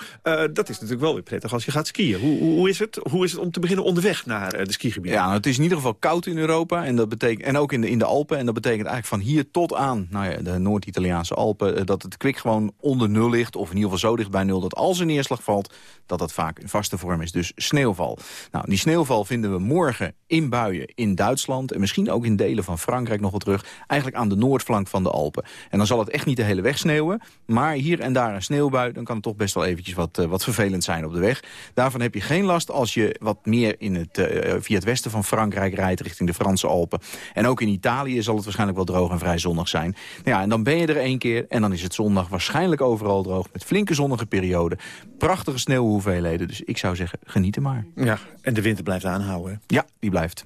dat is natuurlijk wel weer prettig als je gaat skiën. Hoe, hoe, is het? Hoe is het om te beginnen onderweg naar de skigebieden? Ja, nou, het is in ieder geval koud in Europa en, dat betekent, en ook in de, in de Alpen. En dat betekent eigenlijk van hier tot aan nou ja, de Noord-Italiaanse Alpen... dat het kwik gewoon onder nul ligt, of in ieder geval zo dicht bij nul... dat als er neerslag valt, dat dat vaak in vaste vorm is. Dus sneeuwval. Nou, die sneeuwval vinden we morgen in buien in Duitsland... en misschien ook in delen van Frankrijk nog wel terug. Eigenlijk aan de noordflank van de Alpen. En dan zal het echt niet de hele weg sneeuwen. Maar hier en daar een sneeuwbui, dan kan het toch best wel eventjes wat, uh, wat vervelend zijn op de weg. Daarvan heb je geen last als je wat meer in het, uh, via het westen van Frankrijk rijdt... richting de Franse Alpen. En ook in Italië zal het waarschijnlijk wel droog en vrij zonnig zijn. Nou ja, en dan ben je er één keer en dan is het zondag waarschijnlijk overal droog... met flinke zonnige perioden. Prachtige sneeuwhoeveelheden, dus ik zou zeggen, geniet er maar. Ja, en de winter blijft aanhouden. Ja, die blijft.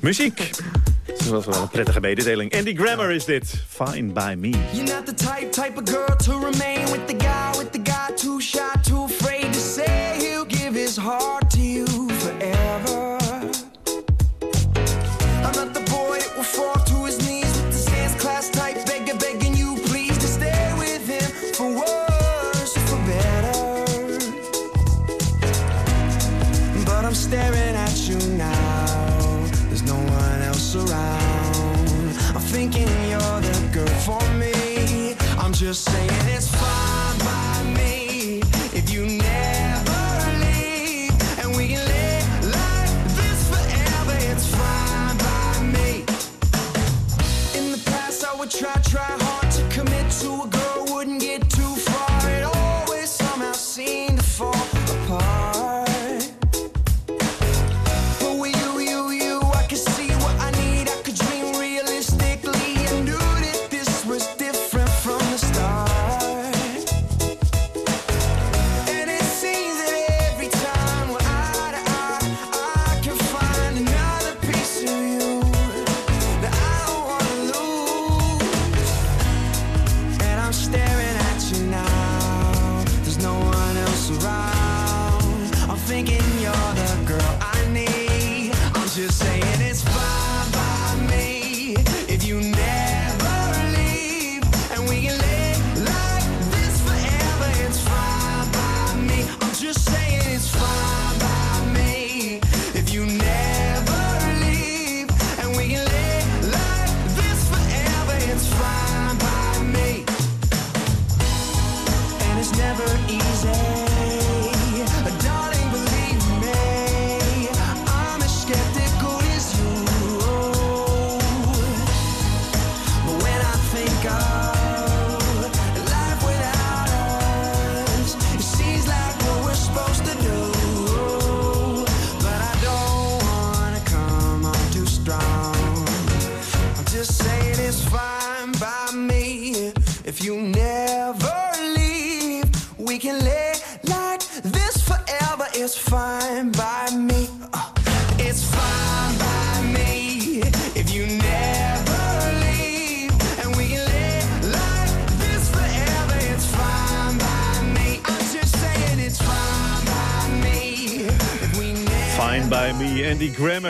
Muziek. Dat was wel een prettige mededeling. Andy Grammer is dit. Fine by me. You're not the type, type of girl to remain with the guy, with the guy too shy, too afraid to say he'll give his heart just saying it's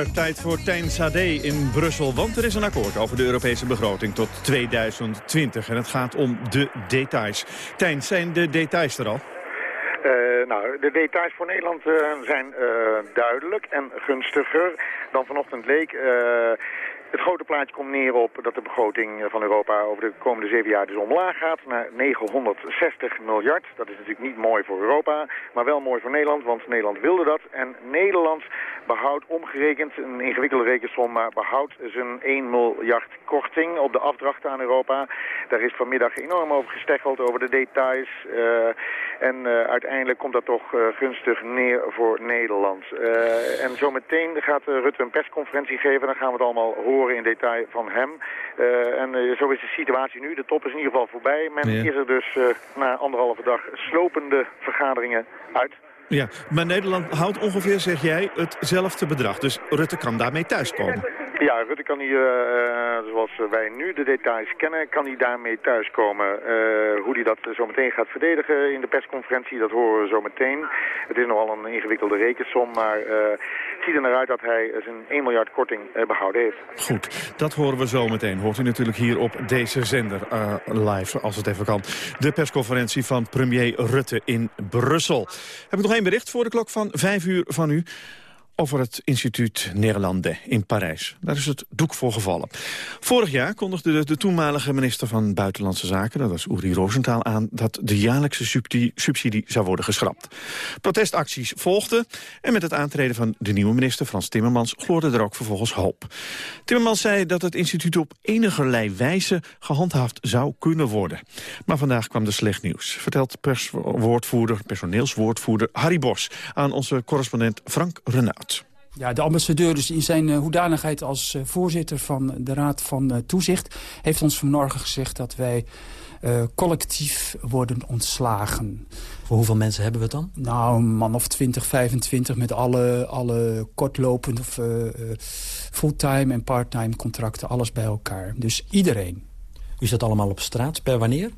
Tijd voor Tijn Sade in Brussel. Want er is een akkoord over de Europese begroting tot 2020. En het gaat om de details. Tijn, zijn de details er al? Eh, nou, de details voor Nederland eh, zijn eh, duidelijk en gunstiger dan vanochtend leek. Het grote plaatje komt neer op dat de begroting van Europa over de komende zeven jaar dus omlaag gaat naar 960 miljard. Dat is natuurlijk niet mooi voor Europa, maar wel mooi voor Nederland, want Nederland wilde dat. En Nederland behoudt omgerekend, een ingewikkelde rekensom, maar behoudt zijn 1 miljard korting op de afdrachten aan Europa. Daar is vanmiddag enorm over gesteggeld, over de details. eh, en eh, uiteindelijk komt dat toch eh, gunstig neer voor Nederland. En zometeen gaat Rutte een persconferentie geven. Dan gaan we het allemaal horen in detail van hem. En zo is de situatie nu. De top is in ieder geval voorbij. Men Ja. is er dus na anderhalve dag slopende vergaderingen uit. Ja, maar Nederland houdt ongeveer, zeg jij, hetzelfde bedrag. Dus Rutte kan daarmee thuiskomen. Ja, Rutte kan hier, uh, zoals wij nu de details kennen, kan hij daarmee thuiskomen. Uh, hoe hij dat zo meteen gaat verdedigen in de persconferentie, dat horen we zo meteen. Het is nogal een ingewikkelde rekensom, maar het ziet er naar uit dat hij zijn 1 miljard korting behouden heeft. Goed, dat horen we zo meteen. Hoort u natuurlijk hier op deze zender live, als het even kan. De persconferentie van premier Rutte in Brussel. Heb ik nog één bericht voor de klok van 5 uur van u over het instituut Nederlandais in Parijs. Daar is het doek voor gevallen. Vorig jaar kondigde de, de toenmalige minister van Buitenlandse Zaken... dat was Uri Rosenthal aan dat de jaarlijkse subsidie, zou worden geschrapt. Protestacties volgden en met het aantreden van de nieuwe minister Frans Timmermans... gloorde er ook vervolgens hoop. Timmermans zei dat het instituut op enigerlei wijze gehandhaafd zou kunnen worden. Maar vandaag kwam er slecht nieuws, vertelt perswoordvoerder, personeelswoordvoerder Harry Bos... aan onze correspondent Frank Renaud. Ja, de ambassadeur dus in zijn uh, hoedanigheid als uh, voorzitter van de Raad van uh, Toezicht... heeft ons vanmorgen gezegd dat wij collectief worden ontslagen. Voor hoeveel mensen hebben we het dan? Nou, een man of 20, 25 met alle, alle kortlopende of fulltime en parttime contracten. Alles bij elkaar. Dus iedereen. U zat allemaal op straat. Per wanneer?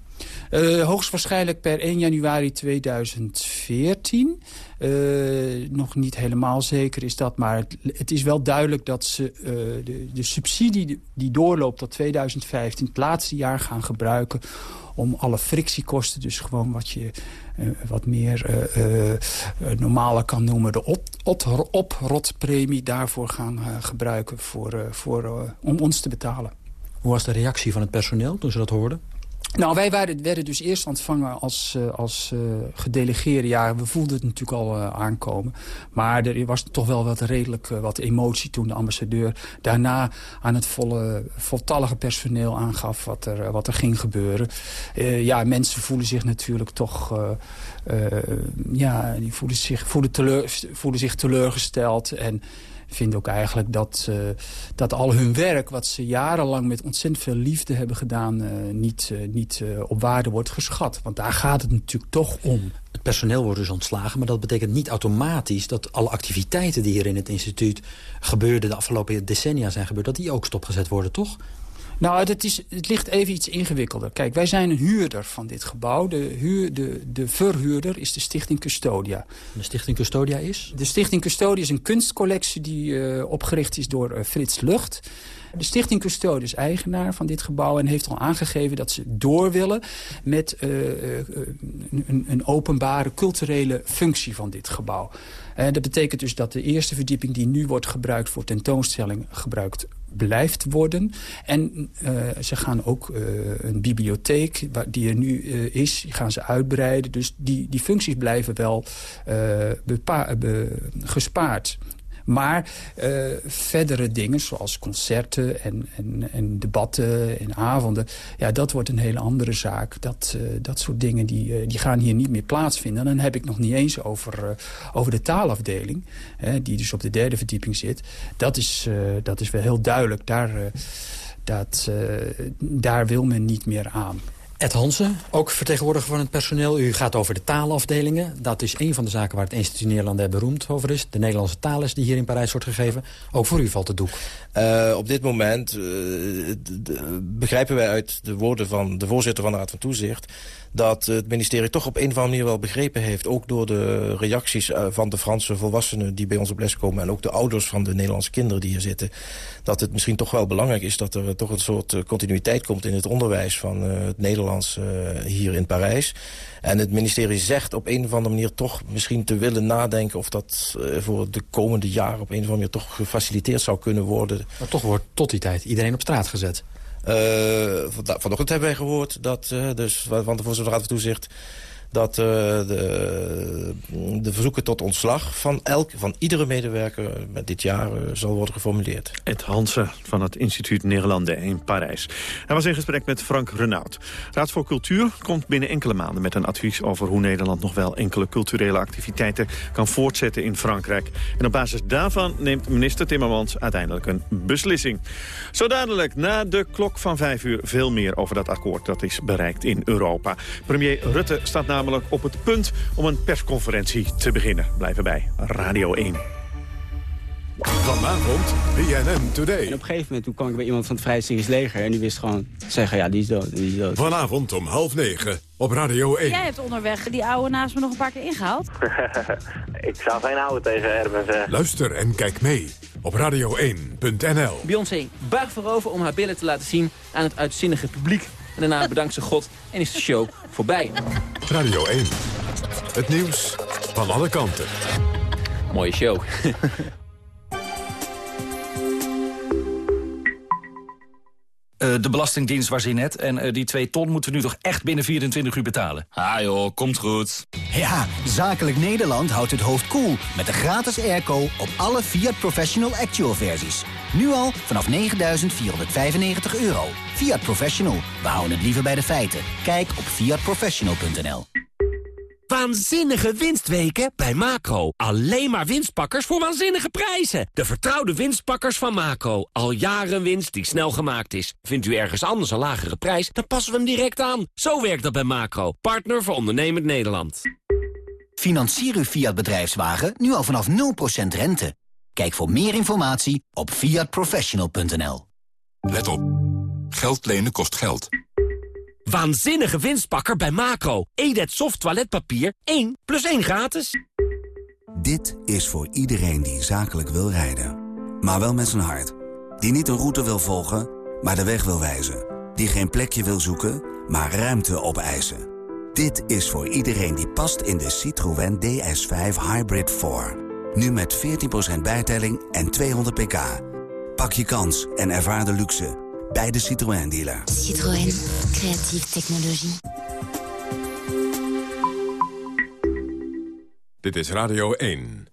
Uh, hoogstwaarschijnlijk per 1 januari 2014. Uh, nog niet helemaal zeker is dat, maar het, het is wel duidelijk dat ze uh, de, de, subsidie die doorloopt tot 2015... het laatste jaar gaan gebruiken om alle frictiekosten... dus gewoon wat je wat meer normaler kan noemen... de op, oprotpremie daarvoor gaan gebruiken voor, voor, om ons te betalen. Hoe was de reactie van het personeel toen ze dat hoorden? Nou, wij werden, dus eerst ontvangen als, uh, als uh, gedelegeerde. Ja, we voelden het natuurlijk al uh, aankomen. Maar er was toch wel wat redelijk wat emotie toen de ambassadeur... daarna aan het volle, voltallige personeel aangaf wat er, wat er ging gebeuren. ja, mensen voelen zich natuurlijk toch... ja, die voelen zich, voelen, teleur, voelen zich teleurgesteld en vinden ook eigenlijk dat, dat al hun werk... wat ze jarenlang met ontzettend veel liefde hebben gedaan... Uh, niet, uh, niet op waarde wordt geschat. Want daar gaat het natuurlijk toch om. Het personeel wordt dus ontslagen, maar dat betekent niet automatisch... dat alle activiteiten die hier in het instituut gebeurden... de afgelopen decennia zijn gebeurd, dat die ook stopgezet worden, toch? Nou, het, is, het ligt even iets ingewikkelder. Kijk, wij zijn een huurder van dit gebouw. De, huur, de, de verhuurder is de Stichting Custodia. De Stichting Custodia is? De Stichting Custodia is een kunstcollectie die uh, opgericht is door uh, Frits Lucht. De Stichting Custodia is eigenaar van dit gebouw... en heeft al aangegeven dat ze door willen met uh, een, een, openbare culturele functie van dit gebouw. En dat betekent dus dat de eerste verdieping die nu wordt gebruikt voor tentoonstelling gebruikt blijft worden. En uh, ze gaan ook uh, een bibliotheek die er nu uh, is, gaan ze uitbreiden. Dus die, die functies blijven wel gespaard. Maar uh, verdere dingen zoals concerten en, en, en, debatten en avonden... ja, dat wordt een hele andere zaak. Dat, uh, dat soort dingen die, uh, die gaan hier niet meer plaatsvinden. En dan heb ik nog niet eens over, over de taalafdeling... die dus op de derde verdieping zit. Dat is, dat is wel heel duidelijk. Daar, dat, daar wil men niet meer aan. Ed Hansen, ook vertegenwoordiger van het personeel. U gaat over de taalafdelingen. Dat is een van de zaken waar het instituut Nederland beroemd over is. De Nederlandse taal is die hier in Parijs wordt gegeven. Ook voor u valt het doek. Uh, op dit moment uh, begrijpen wij uit de woorden van de voorzitter van de Raad van Toezicht dat het ministerie toch op een of andere manier wel begrepen heeft... ook door de reacties eh, van de Franse volwassenen die bij ons op les komen... en ook de ouders van de Nederlandse kinderen die hier zitten... dat het misschien toch wel belangrijk is dat er toch een soort eh, continuïteit komt... in het onderwijs van het Nederlands hier in Parijs. En het ministerie zegt op een of andere manier toch misschien te willen nadenken... of dat voor de komende jaren op een of andere manier toch gefaciliteerd zou kunnen worden. Maar toch wordt tot die tijd iedereen op straat gezet. Uh, vanochtend hebben wij gehoord dat, uh, dus, van de voorzitter van de Raad van Toezicht dat uh, de, de verzoeken tot ontslag van, elk, van iedere medewerker met dit jaar uh, zal worden geformuleerd. Ed Hansen van het instituut Nederlanden in Parijs. Hij was in gesprek met Frank Renaud. Raad voor Cultuur komt binnen enkele maanden met een advies over hoe Nederland nog wel enkele culturele activiteiten kan voortzetten in Frankrijk. En op basis daarvan neemt minister Timmermans uiteindelijk een beslissing. Zo dadelijk na de klok van vijf uur veel meer over dat akkoord dat is bereikt in Europa. Premier Rutte staat na namelijk op het punt om een persconferentie te beginnen. Blijven bij Radio 1. Vanavond BNN Today. En op een gegeven moment toen kwam ik bij iemand van het Vrij Syrisch Leger... en die wist gewoon zeggen, ja, die is dood, die is dood. Vanavond om half negen op Radio 1. Jij hebt onderweg die oude naast me nog een paar keer ingehaald. ik zou geen oude tegen Herman zeggen. Luister en kijk mee op radio1.nl. Beyoncé buigt voorover om haar billen te laten zien aan het uitzinnige publiek. En daarna bedankt ze God en is de show voorbij. Radio 1. Het nieuws van alle kanten. Mooie show. Uh, de Belastingdienst was in net. En uh, die 2 ton moeten we nu toch echt binnen 24 uur betalen. Ah joh, komt goed. Ja, Zakelijk Nederland houdt het hoofd koel cool met de gratis airco op alle Fiat Professional Actual versies. Nu al vanaf 9.495 euro. Fiat Professional, we houden het liever bij de feiten. Kijk op fiatprofessional.nl Waanzinnige winstweken bij Macro. Alleen maar winstpakkers voor waanzinnige prijzen. De vertrouwde winstpakkers van Macro. Al jaren winst die snel gemaakt is. Vindt u ergens anders een lagere prijs, dan passen we hem direct aan. Zo werkt dat bij Macro. Partner voor ondernemend Nederland. Financier uw Fiat bedrijfswagen nu al vanaf 0% rente. Kijk voor meer informatie op fiatprofessional.nl. Let op. Geld lenen kost geld. Waanzinnige winstpakker bij Macro. Edet soft toiletpapier 1 plus 1 gratis. Dit is voor iedereen die zakelijk wil rijden. Maar wel met zijn hart. Die niet een route wil volgen, maar de weg wil wijzen. Die geen plekje wil zoeken, maar ruimte opeisen. Dit is voor iedereen die past in de Citroën DS5 Hybrid 4. Nu met 14% bijtelling en 200 pk. Pak je kans en ervaar de luxe bij de Citroën dealer. Citroën, creatieve technologie. Dit is Radio 1.